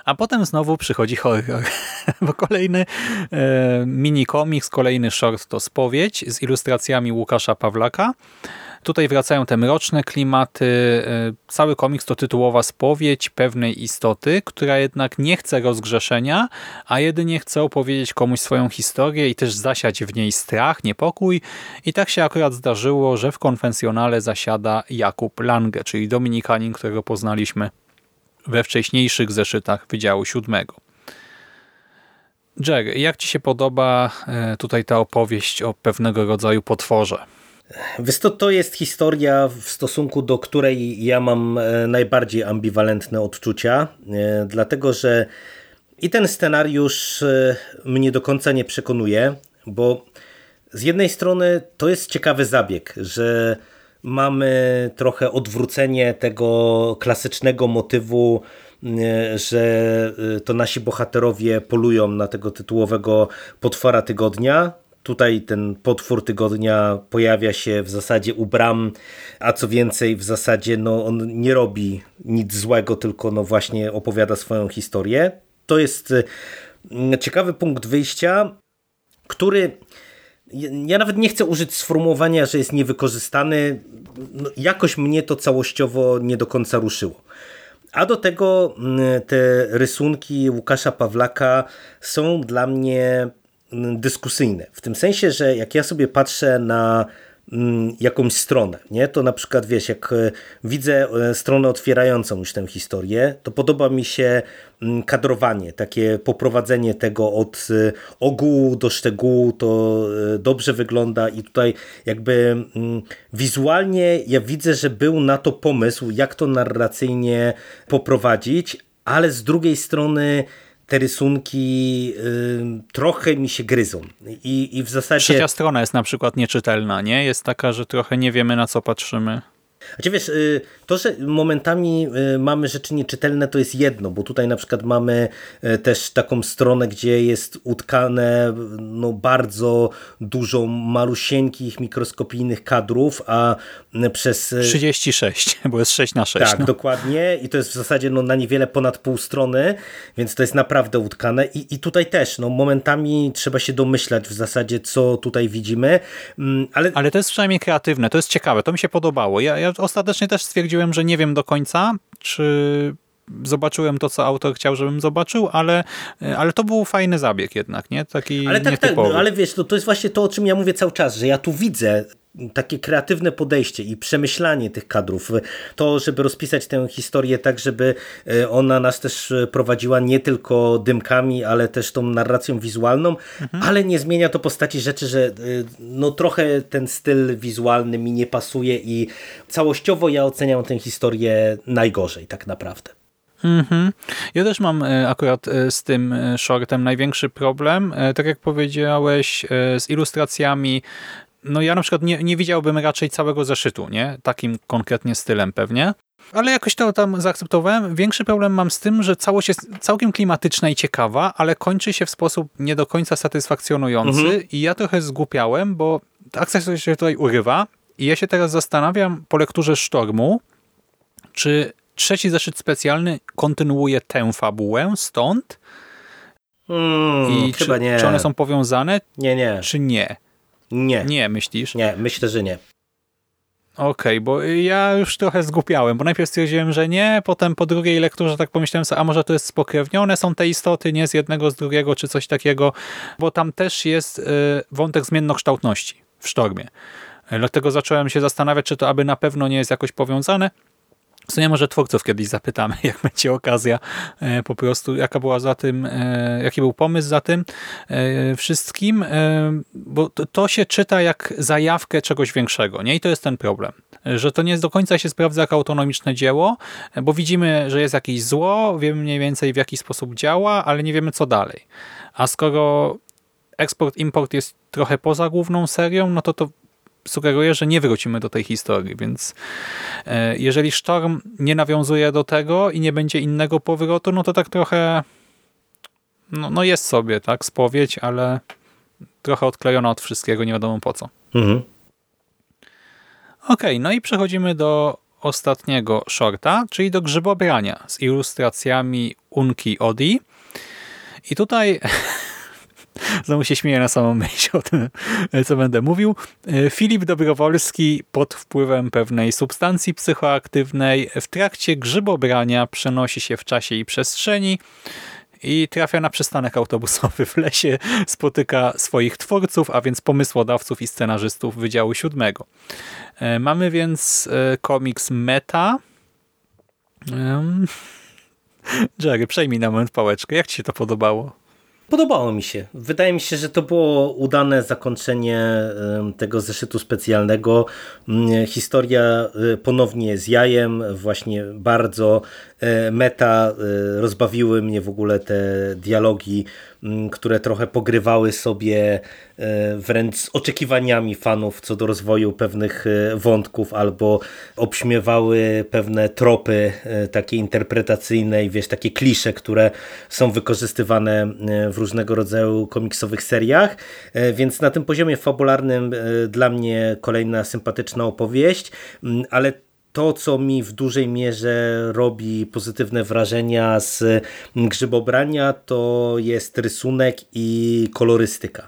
A potem znowu przychodzi horror, bo kolejny e, mini komiks, kolejny short to spowiedź z ilustracjami Łukasza Pawlaka. Tutaj wracają te mroczne klimaty. E, cały komiks to tytułowa spowiedź pewnej istoty, która jednak nie chce rozgrzeszenia, a jedynie chce opowiedzieć komuś swoją historię i też zasiać w niej strach, niepokój. I tak się akurat zdarzyło, że w konfesjonale zasiada Jakub Lange, czyli Dominikanin, którego poznaliśmy we wcześniejszych zeszytach Wydziału Siódmego. Jerry, jak Ci się podoba e, tutaj ta opowieść o pewnego rodzaju potworze? To, to jest historia w stosunku do której ja mam e, najbardziej ambiwalentne odczucia, e, dlatego że i ten scenariusz mnie do końca nie przekonuje, bo z jednej strony to jest ciekawy zabieg, że mamy trochę odwrócenie tego klasycznego motywu, e, że e, to nasi bohaterowie polują na tego tytułowego potwora tygodnia. Tutaj ten potwór tygodnia pojawia się w zasadzie u bram, a co więcej w zasadzie no, on nie robi nic złego, tylko no właśnie opowiada swoją historię. To jest e, ciekawy punkt wyjścia, który ja nawet nie chcę użyć sformułowania, że jest niewykorzystany. No, jakoś mnie to całościowo nie do końca ruszyło. A do tego mm, te rysunki Łukasza Pawlaka są dla mnie mm, dyskusyjne. W tym sensie, że jak ja sobie patrzę na jakąś stronę, nie? To na przykład, wiesz, jak e, widzę e, stronę otwierającą już tę historię, to podoba mi się mm, kadrowanie, takie poprowadzenie tego od e, ogółu do szczegółu, to dobrze wygląda i tutaj jakby mm, wizualnie ja widzę, że był na to pomysł, jak to narracyjnie poprowadzić, ale z drugiej strony te rysunki trochę mi się gryzą. I, I w zasadzie... Trzecia strona jest na przykład nieczytelna, nie? Jest taka, że trochę nie wiemy na co patrzymy. Znaczy wiesz, y, to, że momentami y, mamy rzeczy nieczytelne, to jest jedno, bo tutaj na przykład mamy y, też taką stronę, gdzie jest utkane no, bardzo dużo malusieńkich, mikroskopijnych kadrów, a przez... 36, bo jest 6 na 6. Tak, no. dokładnie i to jest w zasadzie no, na niewiele ponad pół strony, więc to jest naprawdę utkane i, i tutaj też, no, momentami trzeba się domyślać w zasadzie, co tutaj widzimy, mm, ale... Ale to jest przynajmniej kreatywne, to jest ciekawe, to mi się podobało. Ja, ja ostatecznie też stwierdziłem, że nie wiem do końca, czy zobaczyłem to, co autor chciał, żebym zobaczył, ale, ale to był fajny zabieg jednak, nie? Taki ale tak, tak, ale wiesz, to, to jest właśnie to, o czym ja mówię cały czas, że ja tu widzę takie kreatywne podejście i przemyślanie tych kadrów, to, żeby rozpisać tę historię tak, żeby e, ona nas też prowadziła nie tylko dymkami, ale też tą narracją wizualną, mhm. ale nie zmienia to postaci rzeczy, że e, no trochę ten styl wizualny mi nie pasuje i całościowo ja oceniam tę historię najgorzej tak naprawdę. Mhm. Ja też mam e, akurat z tym shortem największy problem. Tak jak powiedziałeś, z ilustracjami no ja na przykład nie, nie widziałbym raczej całego zeszytu, nie? Takim konkretnie stylem pewnie. Ale jakoś to tam zaakceptowałem. Większy problem mam z tym, że całość jest całkiem klimatyczna i ciekawa, ale kończy się w sposób nie do końca satysfakcjonujący mhm. i ja trochę zgłupiałem, bo akcja się tutaj urywa i ja się teraz zastanawiam po lekturze Sztormu, czy trzeci zeszyt specjalny kontynuuje tę fabułę stąd hmm, i czy, czy one są powiązane, nie, nie. czy nie. Nie. Nie, myślisz? Nie, myślę, że nie. Okej, bo ja już trochę zgłupiałem, bo najpierw stwierdziłem, że nie, potem po drugiej lekturze tak pomyślałem sobie, a może to jest spokrewnione są te istoty, nie z jednego, z drugiego, czy coś takiego, bo tam też jest y, wątek zmiennokształtności w sztormie. Y, Dlatego zacząłem się zastanawiać, czy to aby na pewno nie jest jakoś powiązane. W sumie może twórców kiedyś zapytamy, jak będzie okazja, e, po prostu jaka była za tym, e, jaki był pomysł za tym e, wszystkim, bo to, się czyta jak zajawkę czegoś większego, nie? I to jest ten problem, że to nie do końca się sprawdza jako autonomiczne dzieło, bo widzimy, że jest jakieś zło, wiemy mniej więcej w jaki sposób działa, ale nie wiemy co dalej. A skoro eksport-import jest trochę poza główną serią, no to to sugeruje, że nie wrócimy do tej historii, więc e, jeżeli Sztorm nie nawiązuje do tego i nie będzie innego powrotu, no to tak trochę no, no jest sobie, tak, spowiedź, ale trochę odklejona od wszystkiego, nie wiadomo po co. Mhm. Okej, no i przechodzimy do ostatniego shorta, czyli do grzybobrania z ilustracjami Unki Odi. I tutaj znowu się śmieję na samą myśl o tym, co będę mówił. Filip Dobrowolski pod wpływem pewnej substancji psychoaktywnej w trakcie grzybobrania przenosi się w czasie i przestrzeni i trafia na przystanek autobusowy w lesie, spotyka swoich twórców, a więc pomysłodawców i scenarzystów Wydziału Siódmego. E, Mamy więc e, komiks Meta. Jerry, przejmij na moment pałeczkę. Jak ci się to podobało? Podobało mi się. Wydaje mi się, że to było udane zakończenie tego zeszytu specjalnego. Mm, Historia y, ponownie z jajem, właśnie bardzo e, meta. y, Rozbawiły mnie w ogóle te dialogi, które trochę pogrywały sobie e, wręcz z oczekiwaniami fanów co do rozwoju pewnych e, wątków albo obśmiewały pewne tropy e, takie interpretacyjne i wiesz, takie klisze, które są wykorzystywane w różnego rodzaju komiksowych seriach, więc na tym poziomie fabularnym dla mnie kolejna sympatyczna opowieść, m, ale to, co mi w dużej mierze robi pozytywne wrażenia z grzybobrania, to jest rysunek i kolorystyka.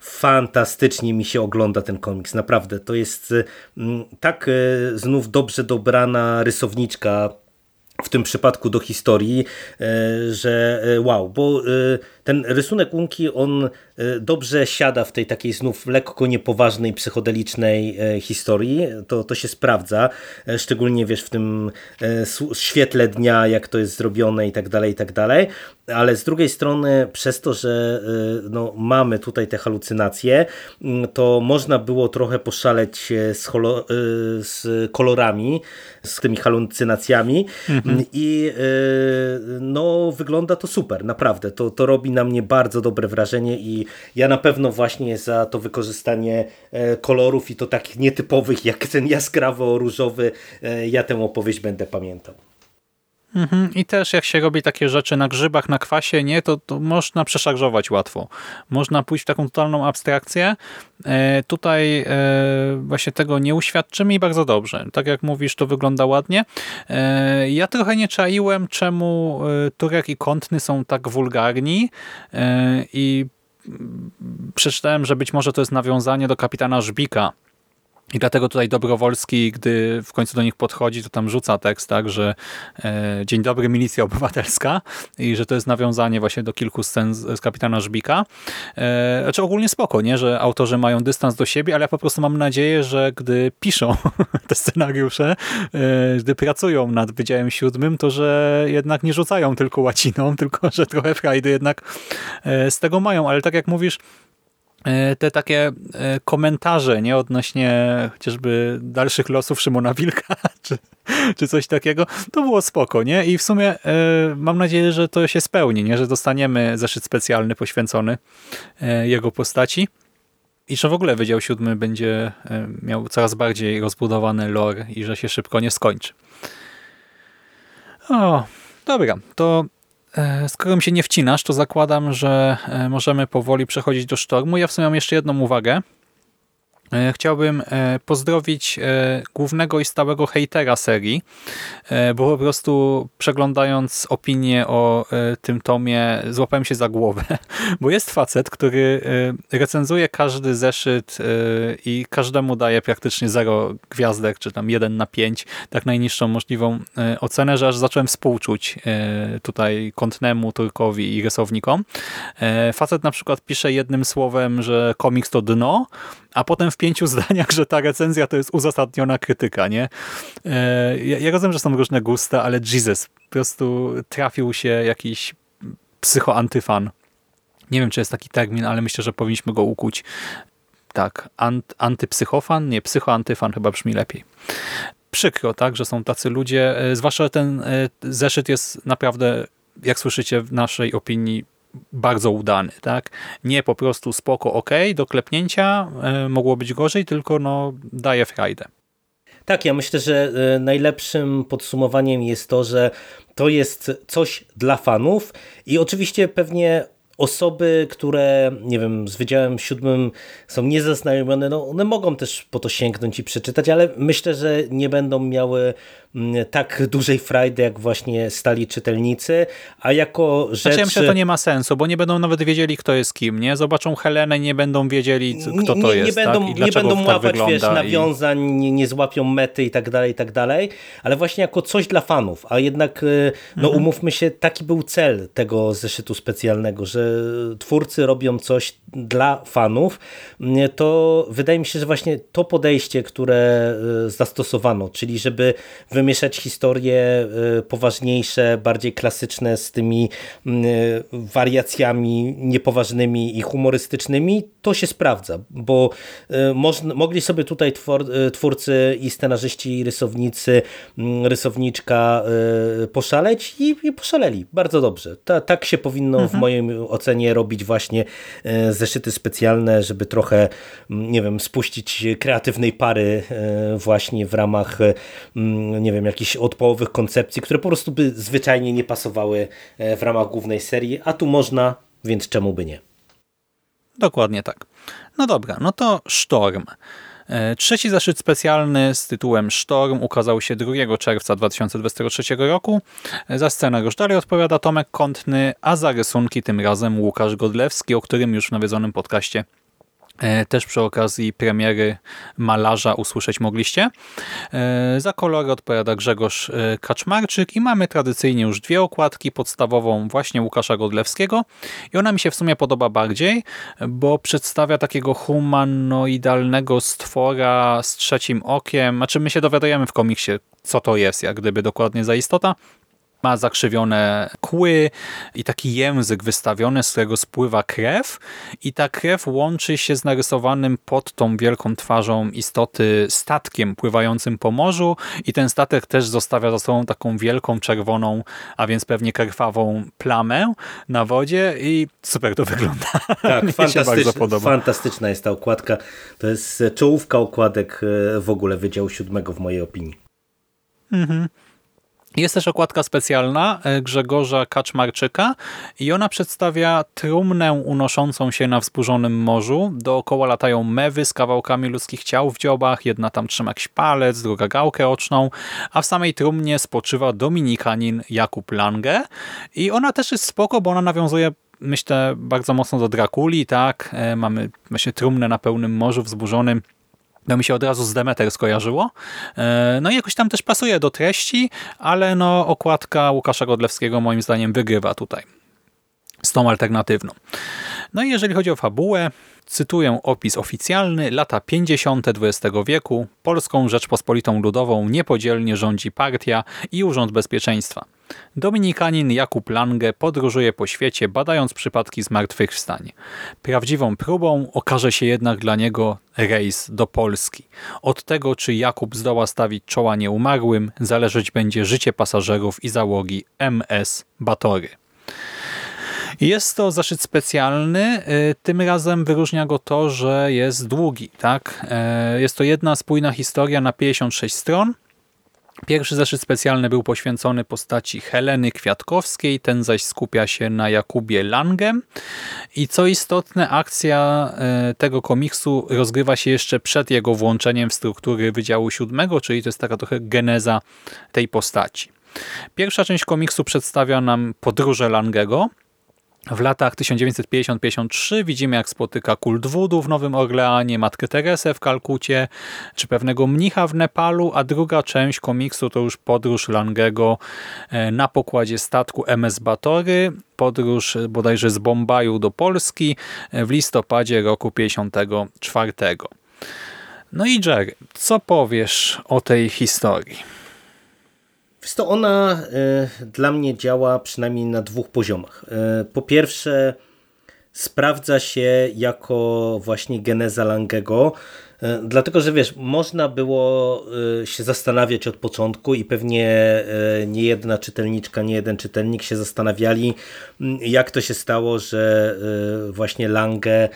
Fantastycznie mi się ogląda ten komiks, naprawdę. To jest mm, tak e, znów dobrze dobrana rysowniczka, w tym przypadku do historii, e, że e, wow, bo ten rysunek Unki, on e, dobrze siada w tej takiej znów lekko niepoważnej, psychodelicznej e, historii, to, to się sprawdza, e, szczególnie wiesz w tym świetle dnia, jak to jest zrobione i tak dalej, i tak dalej, ale z drugiej strony przez to, że no, mamy tutaj te halucynacje, to można było trochę poszaleć z, z kolorami, z tymi halucynacjami. I e, no, wygląda to super, naprawdę. To, to robi na mnie bardzo dobre wrażenie i ja na pewno właśnie za to wykorzystanie e, kolorów i to tak nietypowych jak ten jaskrawo-różowy, e, ja tę opowieść będę pamiętał. Mhm. I też jak się robi takie rzeczy na grzybach, na kwasie, nie, to, to można przeszarżować łatwo. Można pójść w taką totalną abstrakcję. E, tutaj e, właśnie tego nie uświadczymy i bardzo dobrze. Tak jak mówisz, to wygląda ładnie. E, ja trochę nie czaiłem, czemu e, Turek i Kątny są tak wulgarni e, i mm, przeczytałem, że być może to jest nawiązanie do kapitana Żbika, i dlatego tutaj Dobrowolski, gdy w końcu do nich podchodzi, to tam rzuca tekst, tak, że e, dzień dobry, milicja obywatelska i że to jest nawiązanie właśnie do kilku scen z, kapitana Żbika. E, znaczy ogólnie spoko, nie, że autorzy mają dystans do siebie, ale ja po prostu mam nadzieję, że gdy piszą te scenariusze, e, gdy pracują nad Wydziałem Siódmym, to że jednak nie rzucają tylko łaciną, tylko że trochę frajdy jednak e, z tego mają, ale tak jak mówisz, te takie e, komentarze nie odnośnie chociażby dalszych losów Szymona Wilka czy, czy coś takiego, to było spoko, nie? I w sumie e, mam nadzieję, że to się spełni, nie? Że dostaniemy zeszyt specjalny poświęcony e, jego postaci. I że w ogóle Wydział Siódmy będzie e, miał coraz bardziej rozbudowany lore i że się szybko nie skończy. O, dobra, to E, Skoro mi się nie wcinasz, to zakładam, że e, możemy powoli przechodzić do sztormu. Ja w sumie mam jeszcze jedną uwagę. E, chciałbym e, pozdrowić e, głównego i stałego hejtera serii, bo po prostu przeglądając opinię o tym tomie złapałem się za głowę, bo jest facet, który recenzuje każdy zeszyt i każdemu daje praktycznie 0 gwiazdek, czy tam 1 na 5, tak najniższą możliwą ocenę, że aż zacząłem współczuć tutaj Kątnemu, Turkowi i rysownikom. Facet na przykład pisze jednym słowem, że komiks to dno, a potem w pięciu zdaniach, że ta recenzja to jest uzasadniona krytyka, nie? E, ja, ja rozumiem, że są różne gusta, ale Jesus, po prostu trafił się jakiś psychoantyfan. Nie wiem, czy jest taki termin, ale myślę, że powinniśmy go ukuć. Tak, ant, antypsychofan? Nie, psychoantyfan chyba brzmi lepiej. Przykro, tak, że są tacy ludzie, e, zwłaszcza ten e, zeszyt jest naprawdę, jak słyszycie w naszej opinii, bardzo udany, tak? Nie po prostu spoko, ok, do klepnięcia, e, mogło być gorzej, tylko no daje frajdę. Tak, ja myślę, że e, najlepszym podsumowaniem jest to, że to jest coś dla fanów i oczywiście pewnie osoby, które, nie wiem, z Wydziałem Siódmym są niezaznajomione, no one mogą też po to sięgnąć i przeczytać, ale myślę, że nie będą miały tak dużej frajdy, jak właśnie stali czytelnicy, a jako rzecz... Znaczy ja myślę, że to nie ma sensu, bo nie będą nawet wiedzieli, kto jest kim, nie? Zobaczą Helenę, nie będą wiedzieli, kto to nie, jest, nie będą, tak? nie będą tak łapać, wiesz, nawiązań, i... nie, nie złapią mety i tak dalej, i tak dalej, ale właśnie jako coś dla fanów, a jednak, y, no mhm. umówmy się, taki był cel tego zeszytu specjalnego, że twórcy robią coś dla fanów, to wydaje mi się, że właśnie to podejście, które e, zastosowano, czyli żeby wymieszać historie e, poważniejsze, bardziej klasyczne z tymi e, wariacjami niepoważnymi i humorystycznymi, to się sprawdza, bo mogli sobie tutaj twórcy i scenarzyści, i rysownicy, rysowniczka poszaleć i, i poszaleli. Bardzo dobrze. Ta, tak się powinno mhm. w mojej ocenie robić właśnie zeszyty specjalne, żeby trochę, mm, nie wiem, spuścić kreatywnej pary właśnie w ramach, mm, nie wiem, jakichś odpołowych koncepcji, które po prostu by zwyczajnie nie pasowały e, w ramach głównej serii, a tu można, więc czemu by nie? Dokładnie tak. No dobra, no to Sztorm. E, trzeci zeszyt specjalny z tytułem Sztorm ukazał się 2 czerwca 2023 roku. Za scenariusz dalej odpowiada Tomek Kątny, a za rysunki tym razem Łukasz Godlewski, o którym już w nawiedzonym podcaście E, też przy okazji premiery Malarza usłyszeć mogliście. E, za kolory odpowiada Grzegorz e, Kaczmarczyk i mamy tradycyjnie już dwie okładki, podstawową właśnie Łukasza Godlewskiego. I ona mi się w sumie podoba bardziej, bo przedstawia takiego humanoidalnego stwora z trzecim okiem, znaczy my się dowiadujemy w komiksie, co to jest, jak gdyby dokładnie za istota, ma zakrzywione kły i taki język wystawiony, z którego spływa krew i ta krew łączy się z narysowanym pod tą wielką twarzą istoty statkiem pływającym po morzu i ten statek też zostawia za sobą taką wielką czerwoną, a więc pewnie krwawą plamę na wodzie i super to wygląda. Tak, fantastyczna, fantastyczna jest ta okładka. To jest czołówka okładek e, w ogóle Wydziału Siódmego w mojej opinii. Mhm. Jest też okładka specjalna e, Grzegorza Kaczmarczyka i ona przedstawia trumnę unoszącą się na wzburzonym morzu. Dookoła latają mewy z kawałkami ludzkich ciał w dziobach. Jedna tam trzyma jakiś palec, druga gałkę oczną, a w samej trumnie spoczywa dominikanin Jakub Lange. I ona też jest spoko, bo ona nawiązuje myślę bardzo mocno do Drakuli, tak? E, mamy właśnie trumnę na pełnym morzu wzburzonym no mi się od razu z Demeter skojarzyło. E, no i jakoś tam też pasuje do treści, ale no okładka Łukasza Godlewskiego moim zdaniem wygrywa tutaj z tą alternatywną. No i jeżeli chodzi o fabułę, cytuję opis oficjalny, lata 50. XX wieku, Polską Rzeczpospolitą Ludową niepodzielnie rządzi partia i Urząd Bezpieczeństwa. Dominikanin Jakub Lange podróżuje po świecie, badając przypadki zmartwychwstań. Prawdziwą próbą okaże się jednak dla niego rejs do Polski. Od tego, czy Jakub zdoła stawić czoła nieumarłym, zależeć będzie życie pasażerów i załogi MS Batory. Jest to zeszyt specjalny, y, tym razem wyróżnia go to, że jest długi. tak? E, jest to jedna spójna historia na 56 stron, Pierwszy zeszyt specjalny był poświęcony postaci Heleny Kwiatkowskiej, ten zaś skupia się na Jakubie Langem. I co istotne, akcja e, tego komiksu rozgrywa się jeszcze przed jego włączeniem w struktury Wydziału Siódmego, czyli to jest taka trochę geneza tej postaci. Pierwsza część komiksu przedstawia nam podróże Langego, w latach 1950-53 widzimy, jak spotyka kult wudu w Nowym Orleanie, Matkę Teresę w Kalkucie, czy pewnego mnicha w Nepalu, a druga część komiksu to już podróż Langego e, na pokładzie statku MS Batory, podróż bodajże z Bombaju do Polski e, w listopadzie roku 54. No i Jerry, co powiesz o tej historii? Wiesz to ona y, dla mnie działa przynajmniej na dwóch poziomach. Y, po pierwsze sprawdza się jako właśnie geneza Langego, y, dlatego że wiesz, można było się zastanawiać od początku i pewnie nie jedna czytelniczka, nie jeden czytelnik się zastanawiali, jak to się stało, że właśnie Lange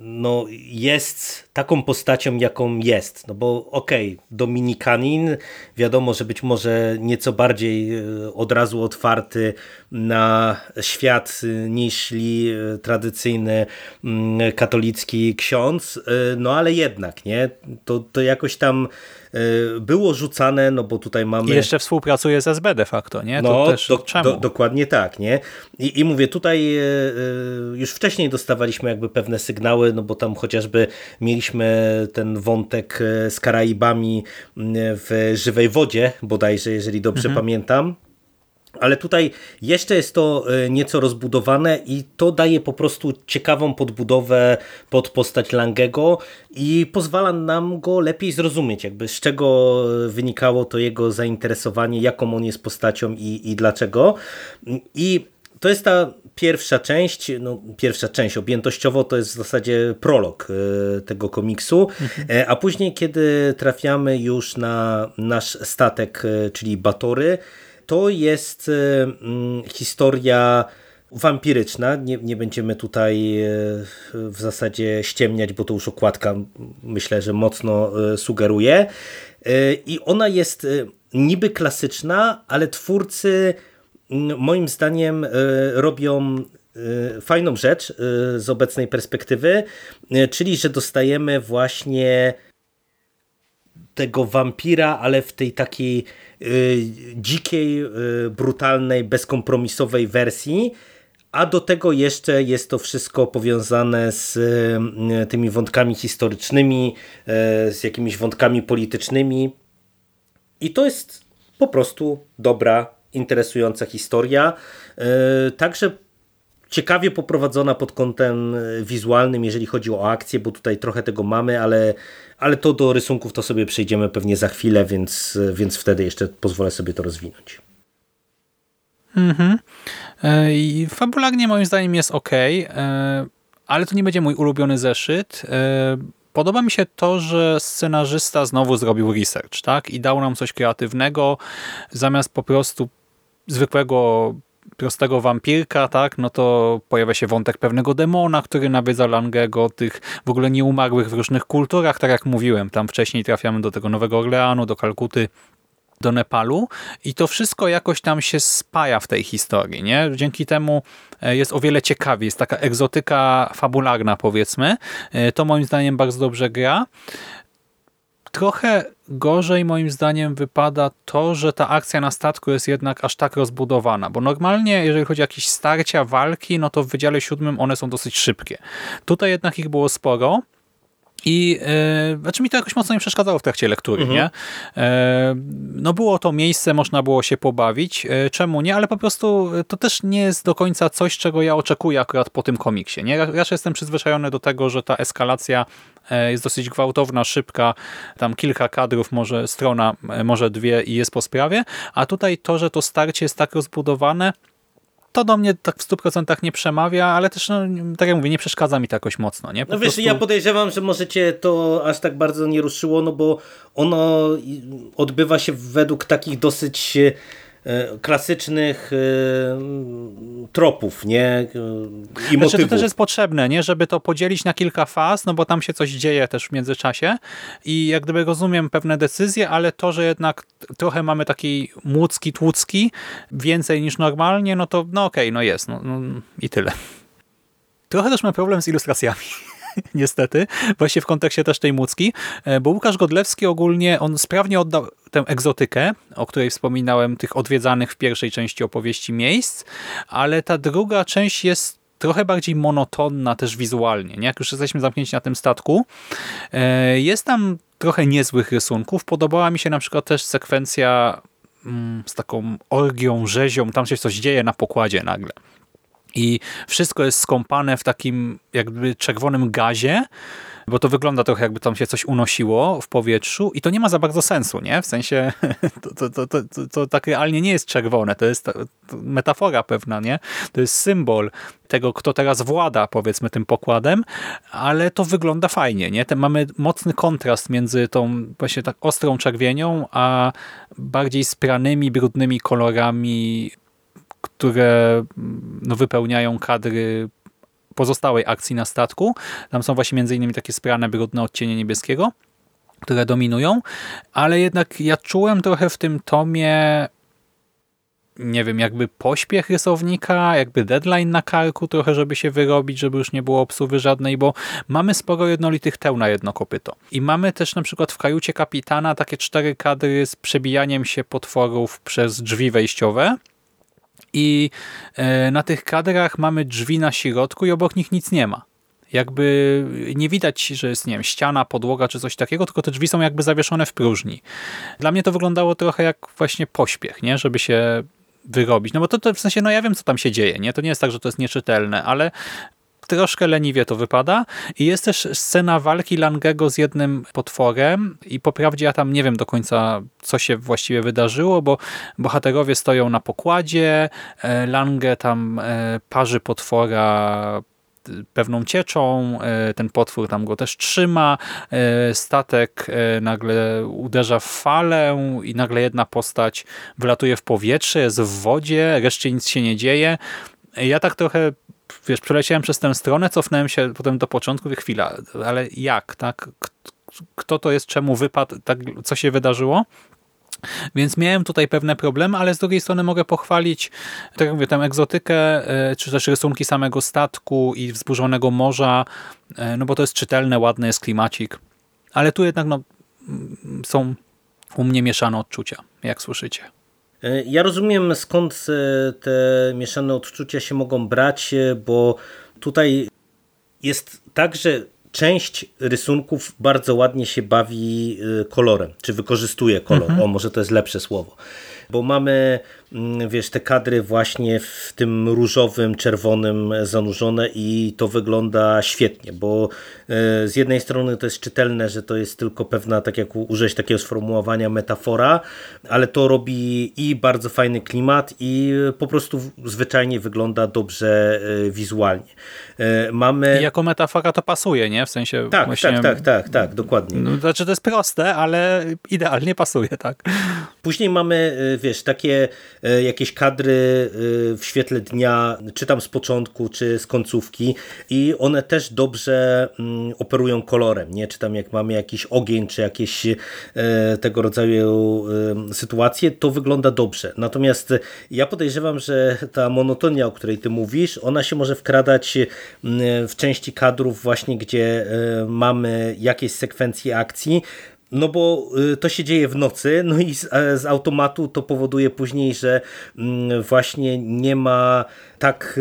no, jest taką postacią, jaką jest. No bo okej, okay, Dominikanin, wiadomo, że być może nieco bardziej e, od razu otwarty na świat e, niż e, tradycyjny mm, katolicki ksiądz, no ale jednak, nie? To, to jakoś tam było rzucane, no bo tutaj mamy... I jeszcze współpracuje z SB de facto, nie? To no, też do, czemu? Do, dokładnie tak, nie? I, I mówię, tutaj już wcześniej dostawaliśmy jakby pewne sygnały, no bo tam chociażby mieliśmy ten wątek e, z Karaibami w żywej wodzie, bodajże, jeżeli dobrze mhm. pamiętam. Ale tutaj jeszcze jest to e, nieco rozbudowane i to daje po prostu ciekawą podbudowę pod postać Langego i pozwala nam go lepiej zrozumieć, jakby z czego wynikało to jego zainteresowanie, jaką on jest postacią i, i dlaczego. I to jest ta pierwsza część, no pierwsza część objętościowo to jest w zasadzie prolog e, tego komiksu, mhm. a później kiedy trafiamy już na nasz statek, e, czyli Batory, to jest mm, historia wampiryczna. Nie, nie będziemy tutaj w zasadzie ściemniać, bo to już okładka myślę, że mocno sugeruje. I ona jest niby klasyczna, ale twórcy moim zdaniem robią fajną rzecz z obecnej perspektywy, czyli że dostajemy właśnie tego wampira, ale w tej takiej dzikiej, brutalnej, bezkompromisowej wersji, a do tego jeszcze jest to wszystko powiązane z tymi wątkami historycznymi, z jakimiś wątkami politycznymi i to jest po prostu dobra interesująca historia. E, także ciekawie poprowadzona pod kątem wizualnym, jeżeli chodzi o akcję, bo tutaj trochę tego mamy, ale, ale to do rysunków to sobie przejdziemy pewnie za chwilę, więc, więc wtedy jeszcze pozwolę sobie to rozwinąć. Mhm. E, I fabularnie moim zdaniem jest ok, e, ale to nie będzie mój ulubiony zeszyt. Podoba mi się to, że scenarzysta znowu zrobił research tak? i dał nam coś kreatywnego, zamiast po prostu zwykłego prostego wampirka, tak, no to pojawia się wątek pewnego demona, który nawiedza Langego, tych w ogóle nieumarłych w różnych kulturach, tak jak mówiłem, tam wcześniej trafiamy do tego Nowego Orleanu, do Kalkuty, do Nepalu. I to wszystko jakoś tam się spaja w tej historii, nie? Dzięki temu e, jest o wiele ciekawiej, jest taka egzotyka fabularna powiedzmy, e, to moim zdaniem bardzo dobrze gra. Trochę gorzej moim zdaniem wypada to, że ta akcja na statku jest jednak aż tak rozbudowana, bo normalnie jeżeli chodzi o jakieś starcia, walki, no to w Wydziale Siódmym one są dosyć szybkie. Tutaj jednak ich było sporo, i e, znaczy mi to jakoś mocno nie przeszkadzało w trakcie lektury, mhm. nie? E, no było to miejsce, można było się pobawić. E, czemu nie? Ale po prostu to też nie jest do końca coś, czego ja oczekuję akurat po tym komiksie, nie? Raczej jestem przyzwyczajony do tego, że ta eskalacja e, jest dosyć gwałtowna, szybka, tam kilka kadrów, może strona, e, może dwie i jest po sprawie, a tutaj to, że to starcie jest tak rozbudowane, to do mnie tak w 100% nie przemawia, ale też, no, tak jak mówię, nie przeszkadza mi to jakoś mocno. Nie? Po no wiesz, prostu... ja podejrzewam, że możecie to aż tak bardzo nie ruszyło, no bo ono odbywa się według takich dosyć klasycznych tropów, nie? I znaczy, motywów. to też jest potrzebne, nie? Żeby to podzielić na kilka faz, no bo tam się coś dzieje też w międzyczasie i jak gdyby rozumiem pewne decyzje, ale to, że jednak trochę mamy taki młódzki, tłucki, więcej niż normalnie, no to no okej, okay, no jest, no, no i tyle. Trochę też mam problem z ilustracjami. niestety, właśnie w kontekście też tej Mucki, e, bo Łukasz Godlewski ogólnie, on sprawnie oddał tę egzotykę, o której wspominałem, tych odwiedzanych w pierwszej części opowieści miejsc, ale ta druga część jest trochę bardziej monotonna też wizualnie, nie? jak już jesteśmy zamknięci na tym statku. E, jest tam trochę niezłych rysunków. Podobała mi się na przykład też sekwencja mm, z taką orgią, rzezią, tam się coś dzieje na pokładzie nagle i wszystko jest skąpane w takim jakby czerwonym gazie, bo to wygląda trochę jakby tam się coś unosiło w powietrzu i to nie ma za bardzo sensu, nie? W sensie to, to, to, to, to tak realnie nie jest czerwone, to jest metafora pewna, nie? To jest symbol tego, kto teraz włada, powiedzmy, tym pokładem, ale to wygląda fajnie, nie? Ten mamy mocny kontrast między tą właśnie tak ostrą czerwienią, a bardziej spranymi, brudnymi kolorami które no, wypełniają kadry pozostałej akcji na statku. Tam są właśnie między innymi takie sprane brudne odcienie niebieskiego, które dominują, ale jednak ja czułem trochę w tym tomie nie wiem, jakby pośpiech rysownika, jakby deadline na karku trochę, żeby się wyrobić, żeby już nie było obsuwy żadnej, bo mamy sporo jednolitych teł na jedno kopyto. I mamy też na przykład w kajucie kapitana takie cztery kadry z przebijaniem się potworów przez drzwi wejściowe, i e, na tych kadrach mamy drzwi na środku i obok nich nic nie ma. Jakby nie widać, że jest nie wiem, ściana, podłoga czy coś takiego, tylko te drzwi są jakby zawieszone w próżni. Dla mnie to wyglądało trochę jak właśnie pośpiech, nie? żeby się wyrobić. No bo to, to w sensie, no ja wiem, co tam się dzieje, nie? To nie jest tak, że to jest nieczytelne, ale troszkę leniwie to wypada. I jest też scena walki Langego z jednym potworem i po prawdzie ja tam nie wiem do końca, co się właściwie wydarzyło, bo bohaterowie stoją na pokładzie, e, Lange tam e, parzy potwora e, pewną cieczą, ten potwór tam go też trzyma, statek nagle uderza w falę i nagle jedna postać wlatuje w powietrze, jest w wodzie, reszcie nic się nie dzieje. Ja tak trochę wiesz, przeleciałem przez tę stronę, cofnąłem się potem do początku i chwila, ale jak, tak? Kto to jest, czemu wypadł, tak, co się wydarzyło? Więc miałem tutaj pewne problemy, ale z drugiej strony mogę pochwalić, tak jak mówię, tę egzotykę, e, czy też rysunki samego statku i wzburzonego morza, e, no bo to jest czytelne, ładny jest klimacik. Ale tu jednak no, są u mnie mieszane odczucia, jak słyszycie. E, ja rozumiem skąd e, te mieszane odczucia się mogą brać, e, bo tutaj jest tak, że część rysunków bardzo ładnie się bawi kolorem, czy wykorzystuje kolor. Mhm. O, może to jest lepsze słowo bo mamy, wiesz, te kadry właśnie w tym różowym, czerwonym zanurzone i to wygląda świetnie, bo e, z jednej strony to jest czytelne, że to jest tylko pewna, tak jak użyć takiego sformułowania, metafora, ale to robi i bardzo fajny klimat i po prostu zwyczajnie wygląda dobrze e, wizualnie. E, mamy... I jako metafora to pasuje, nie? W sensie tak, właśnie... tak, tak, tak, tak, dokładnie. No, znaczy to jest proste, ale idealnie pasuje, tak. Później mamy wiesz, takie e, jakieś kadry e, w świetle dnia, czy tam z początku, czy z końcówki i one też dobrze mm, operują kolorem, nie? Czy tam jak mamy jakiś ogień, czy jakieś e, tego rodzaju sytuacje, to wygląda dobrze. Natomiast ja podejrzewam, że ta monotonia, o której ty mówisz, ona się może wkradać w części kadrów właśnie, gdzie mamy jakieś sekwencje akcji, no bo y, to się dzieje w nocy, no i z, z, automatu to powoduje później, że mm, właśnie nie ma tak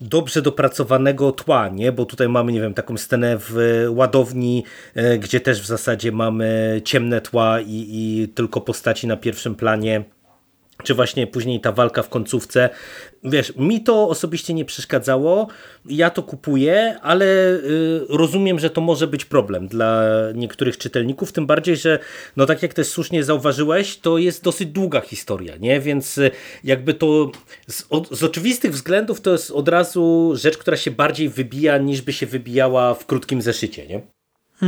dobrze dopracowanego tła, nie? bo tutaj mamy, nie wiem, taką scenę w ładowni, e, gdzie też w zasadzie mamy ciemne tła i, i tylko postaci na pierwszym planie czy właśnie później ta walka w końcówce. Wiesz, mi to osobiście nie przeszkadzało, ja to kupuję, ale y, rozumiem, że to może być problem dla niektórych czytelników, tym bardziej, że no tak jak też słusznie zauważyłeś, to jest dosyć długa historia, nie? Więc y, jakby to z, z oczywistych względów to jest od razu rzecz, która się bardziej wybija niż by się wybijała w krótkim zeszycie, nie?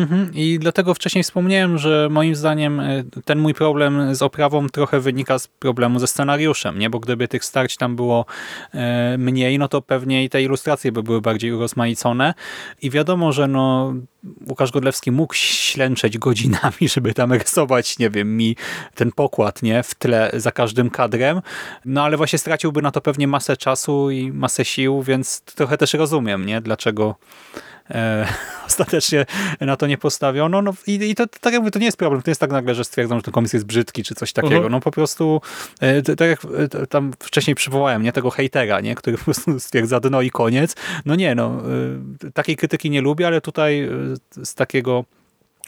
Mhm. I dlatego wcześniej wspomniałem, że moim zdaniem e, ten mój problem z oprawą trochę wynika z problemu ze scenariuszem, nie? bo gdyby tych starć tam było e, mniej, no to pewnie i te ilustracje by były bardziej urozmaicone i wiadomo, że no Łukasz Godlewski mógł ślęczeć godzinami, żeby tam rysować, nie wiem, mi ten pokład nie w tle za każdym kadrem, no ale właśnie straciłby na to pewnie masę czasu i masę sił, więc trochę też rozumiem, nie? Dlaczego e, ostatecznie na to nie postawiono. No i, i to, tak jakby to nie jest problem. To jest tak nagle, że stwierdzą, że ten komiks jest brzydki, czy coś takiego. Uh -huh. No po prostu, e, tak jak e, tam wcześniej przywołałem, nie tego hejtera, nie? który po prostu stwierdza dno i koniec. No nie, no e, takiej krytyki nie lubię, ale tutaj z takiego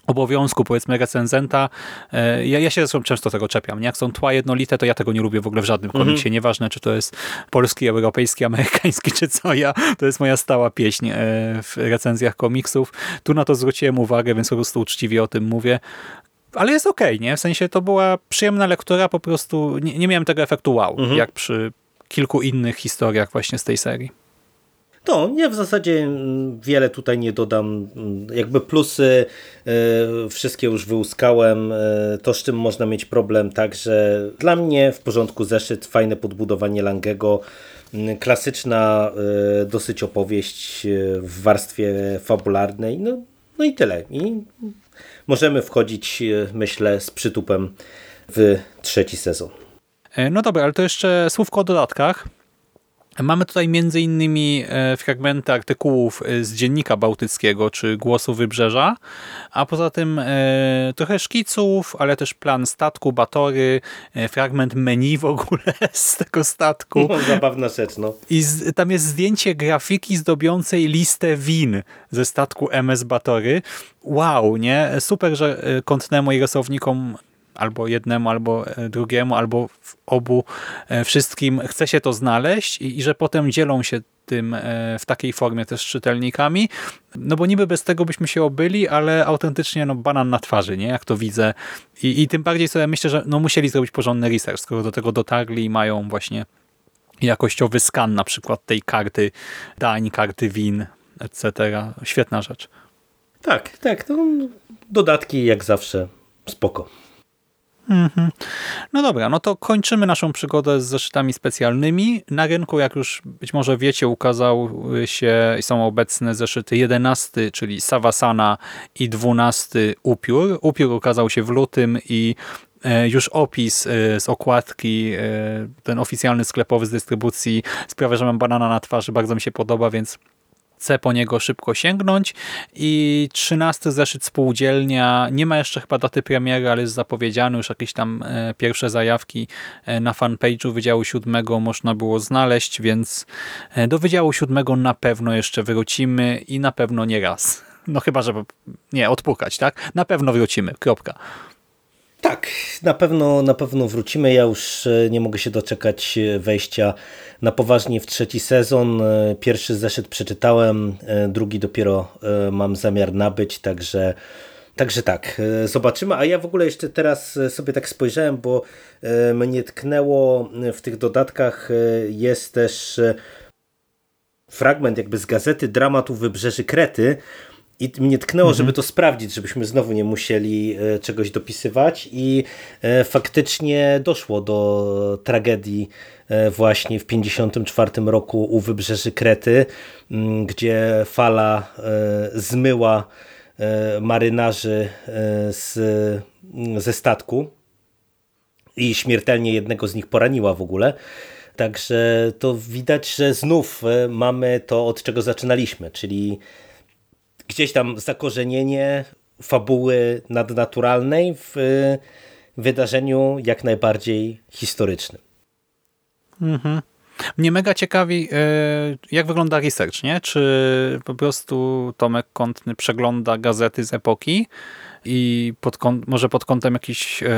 obowiązku, powiedzmy, recenzenta. E, ja, ja się zresztą często tego czepiam. Nie? Jak są tła jednolite, to ja tego nie lubię w ogóle w żadnym komiksie. Nieważne, czy to jest polski, europejski, amerykański, czy co ja. To jest moja stała pieśń e, w recenzjach komiksów. Tu na to zwróciłem uwagę, więc po prostu uczciwie o tym mówię. Ale jest okej, okay, nie? W sensie to była przyjemna lektura, po prostu nie, nie miałem tego efektu wow, mhm. jak przy kilku innych historiach właśnie z tej serii. To ja w zasadzie mm, wiele tutaj nie dodam. Mm, jakby plusy e, wszystkie już wyłuskałem. E, to, z czym można mieć problem, także dla mnie w porządku zeszyt, fajne podbudowanie Langego, mm, klasyczna e, dosyć opowieść w warstwie fabularnej. No, no i tyle. I możemy wchodzić, myślę, z przytupem w trzeci sezon. No dobra, ale to jeszcze słówko o dodatkach. Mamy tutaj między innymi e, fragmenty artykułów e, z Dziennika Bałtyckiego czy Głosu Wybrzeża, a poza tym e, trochę szkiców, ale też plan statku, batory, fragment menu w ogóle z tego statku. No, zabawna rzecz, no. I z, tam jest zdjęcie grafiki zdobiącej listę win ze statku MS Batory. Wow, nie? Super, że Kątnemu i rysownikom albo jednemu, albo e, drugiemu, albo w obu e, wszystkim chce się to znaleźć i, i że potem dzielą się tym e, w takiej formie też z czytelnikami, no bo niby bez tego byśmy się obyli, ale autentycznie no banan na twarzy, nie? Jak to widzę. I, i tym bardziej sobie myślę, że no musieli zrobić porządny research, skoro do tego dotarli i mają właśnie jakościowy skan na przykład tej karty dań, karty win, etc. Świetna rzecz. Tak, tak. To dodatki jak zawsze spoko. Mhm. No dobra, no to kończymy naszą przygodę z zeszytami specjalnymi. Na rynku, jak już być może wiecie, ukazały się i są obecne zeszyty 11, czyli Savasana i 12 Upiór. Upiór ukazał się w lutym i e, już opis e, z okładki, e, ten oficjalny sklepowy z dystrybucji sprawia, że mam banana na twarzy, bardzo mi się podoba, więc chcę po niego szybko sięgnąć i 13 zeszyt spółdzielnia, nie ma jeszcze chyba daty premiery, ale jest zapowiedziany, już jakieś tam e, pierwsze zajawki e, na fanpage'u Wydziału 7 można było znaleźć, więc e, do Wydziału 7 na pewno jeszcze wrócimy i na pewno nie raz. No chyba, żeby nie odpukać, tak? Na pewno wrócimy, kropka. Tak, na pewno, na pewno wrócimy. Ja już e, nie mogę się doczekać e, wejścia na poważnie w trzeci sezon. E, pierwszy zeszyt przeczytałem, drugi dopiero mam zamiar nabyć, także Także tak, zobaczymy. A ja w ogóle jeszcze teraz sobie tak spojrzałem, bo mnie tknęło w tych dodatkach jest też fragment jakby z gazety Dramatu Wybrzeży Krety, i mnie tknęło, mhm. żeby to sprawdzić, żebyśmy znowu nie musieli e, czegoś dopisywać i e, faktycznie doszło do tragedii e, właśnie w 54 roku u wybrzeży Krety, gdzie fala zmyła marynarzy z, ze statku i śmiertelnie jednego z nich poraniła w ogóle. Także to widać, że znów mamy to, od czego zaczynaliśmy, czyli gdzieś tam zakorzenienie fabuły nadnaturalnej w wydarzeniu jak najbardziej historycznym. Mhm. Mnie mega ciekawi, e, jak wygląda research, nie? Czy po prostu Tomek Kątny przegląda gazety z epoki i pod może pod kątem jakichś e,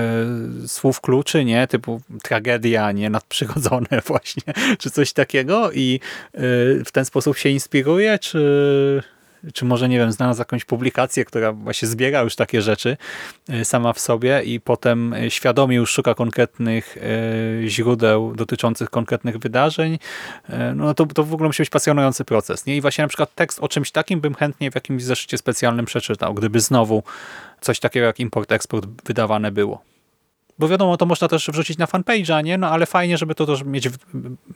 słów kluczy, nie? Typu tragedia, nie? Nadprzyrodzone właśnie, czy coś takiego i e, w ten sposób się inspiruje, czy czy może, nie wiem, znalazł jakąś publikację, która właśnie zbiera już takie rzeczy e, sama w sobie i potem e, świadomie już szuka konkretnych e, źródeł dotyczących konkretnych wydarzeń, no to, to w ogóle musi być pasjonujący proces. Nie? I właśnie na przykład tekst o czymś takim bym chętnie w jakimś zeszycie specjalnym przeczytał, gdyby znowu coś takiego jak import-eksport wydawane było. Bo wiadomo, to można też wrzucić na fanpage'a, nie? No ale fajnie, żeby to też mieć w,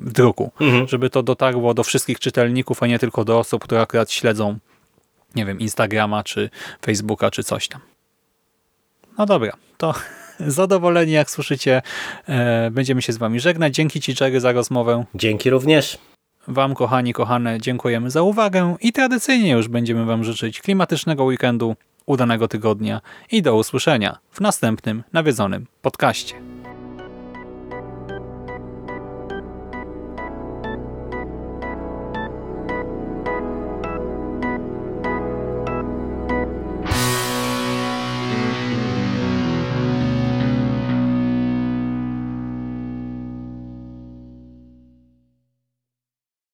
w druku. Mhm. Żeby to dotarło do wszystkich czytelników, a nie tylko do osób, które akurat śledzą, nie wiem, Instagrama, czy Facebooka, czy coś tam. No dobra, to zadowoleni, jak słyszycie, e, będziemy się z wami żegnać. Dzięki Ci, Jerry, za rozmowę. Dzięki również. Wam, kochani, kochane, dziękujemy za uwagę i tradycyjnie już będziemy Wam życzyć klimatycznego weekendu, udanego tygodnia i do usłyszenia w następnym nawiedzonym podcaście.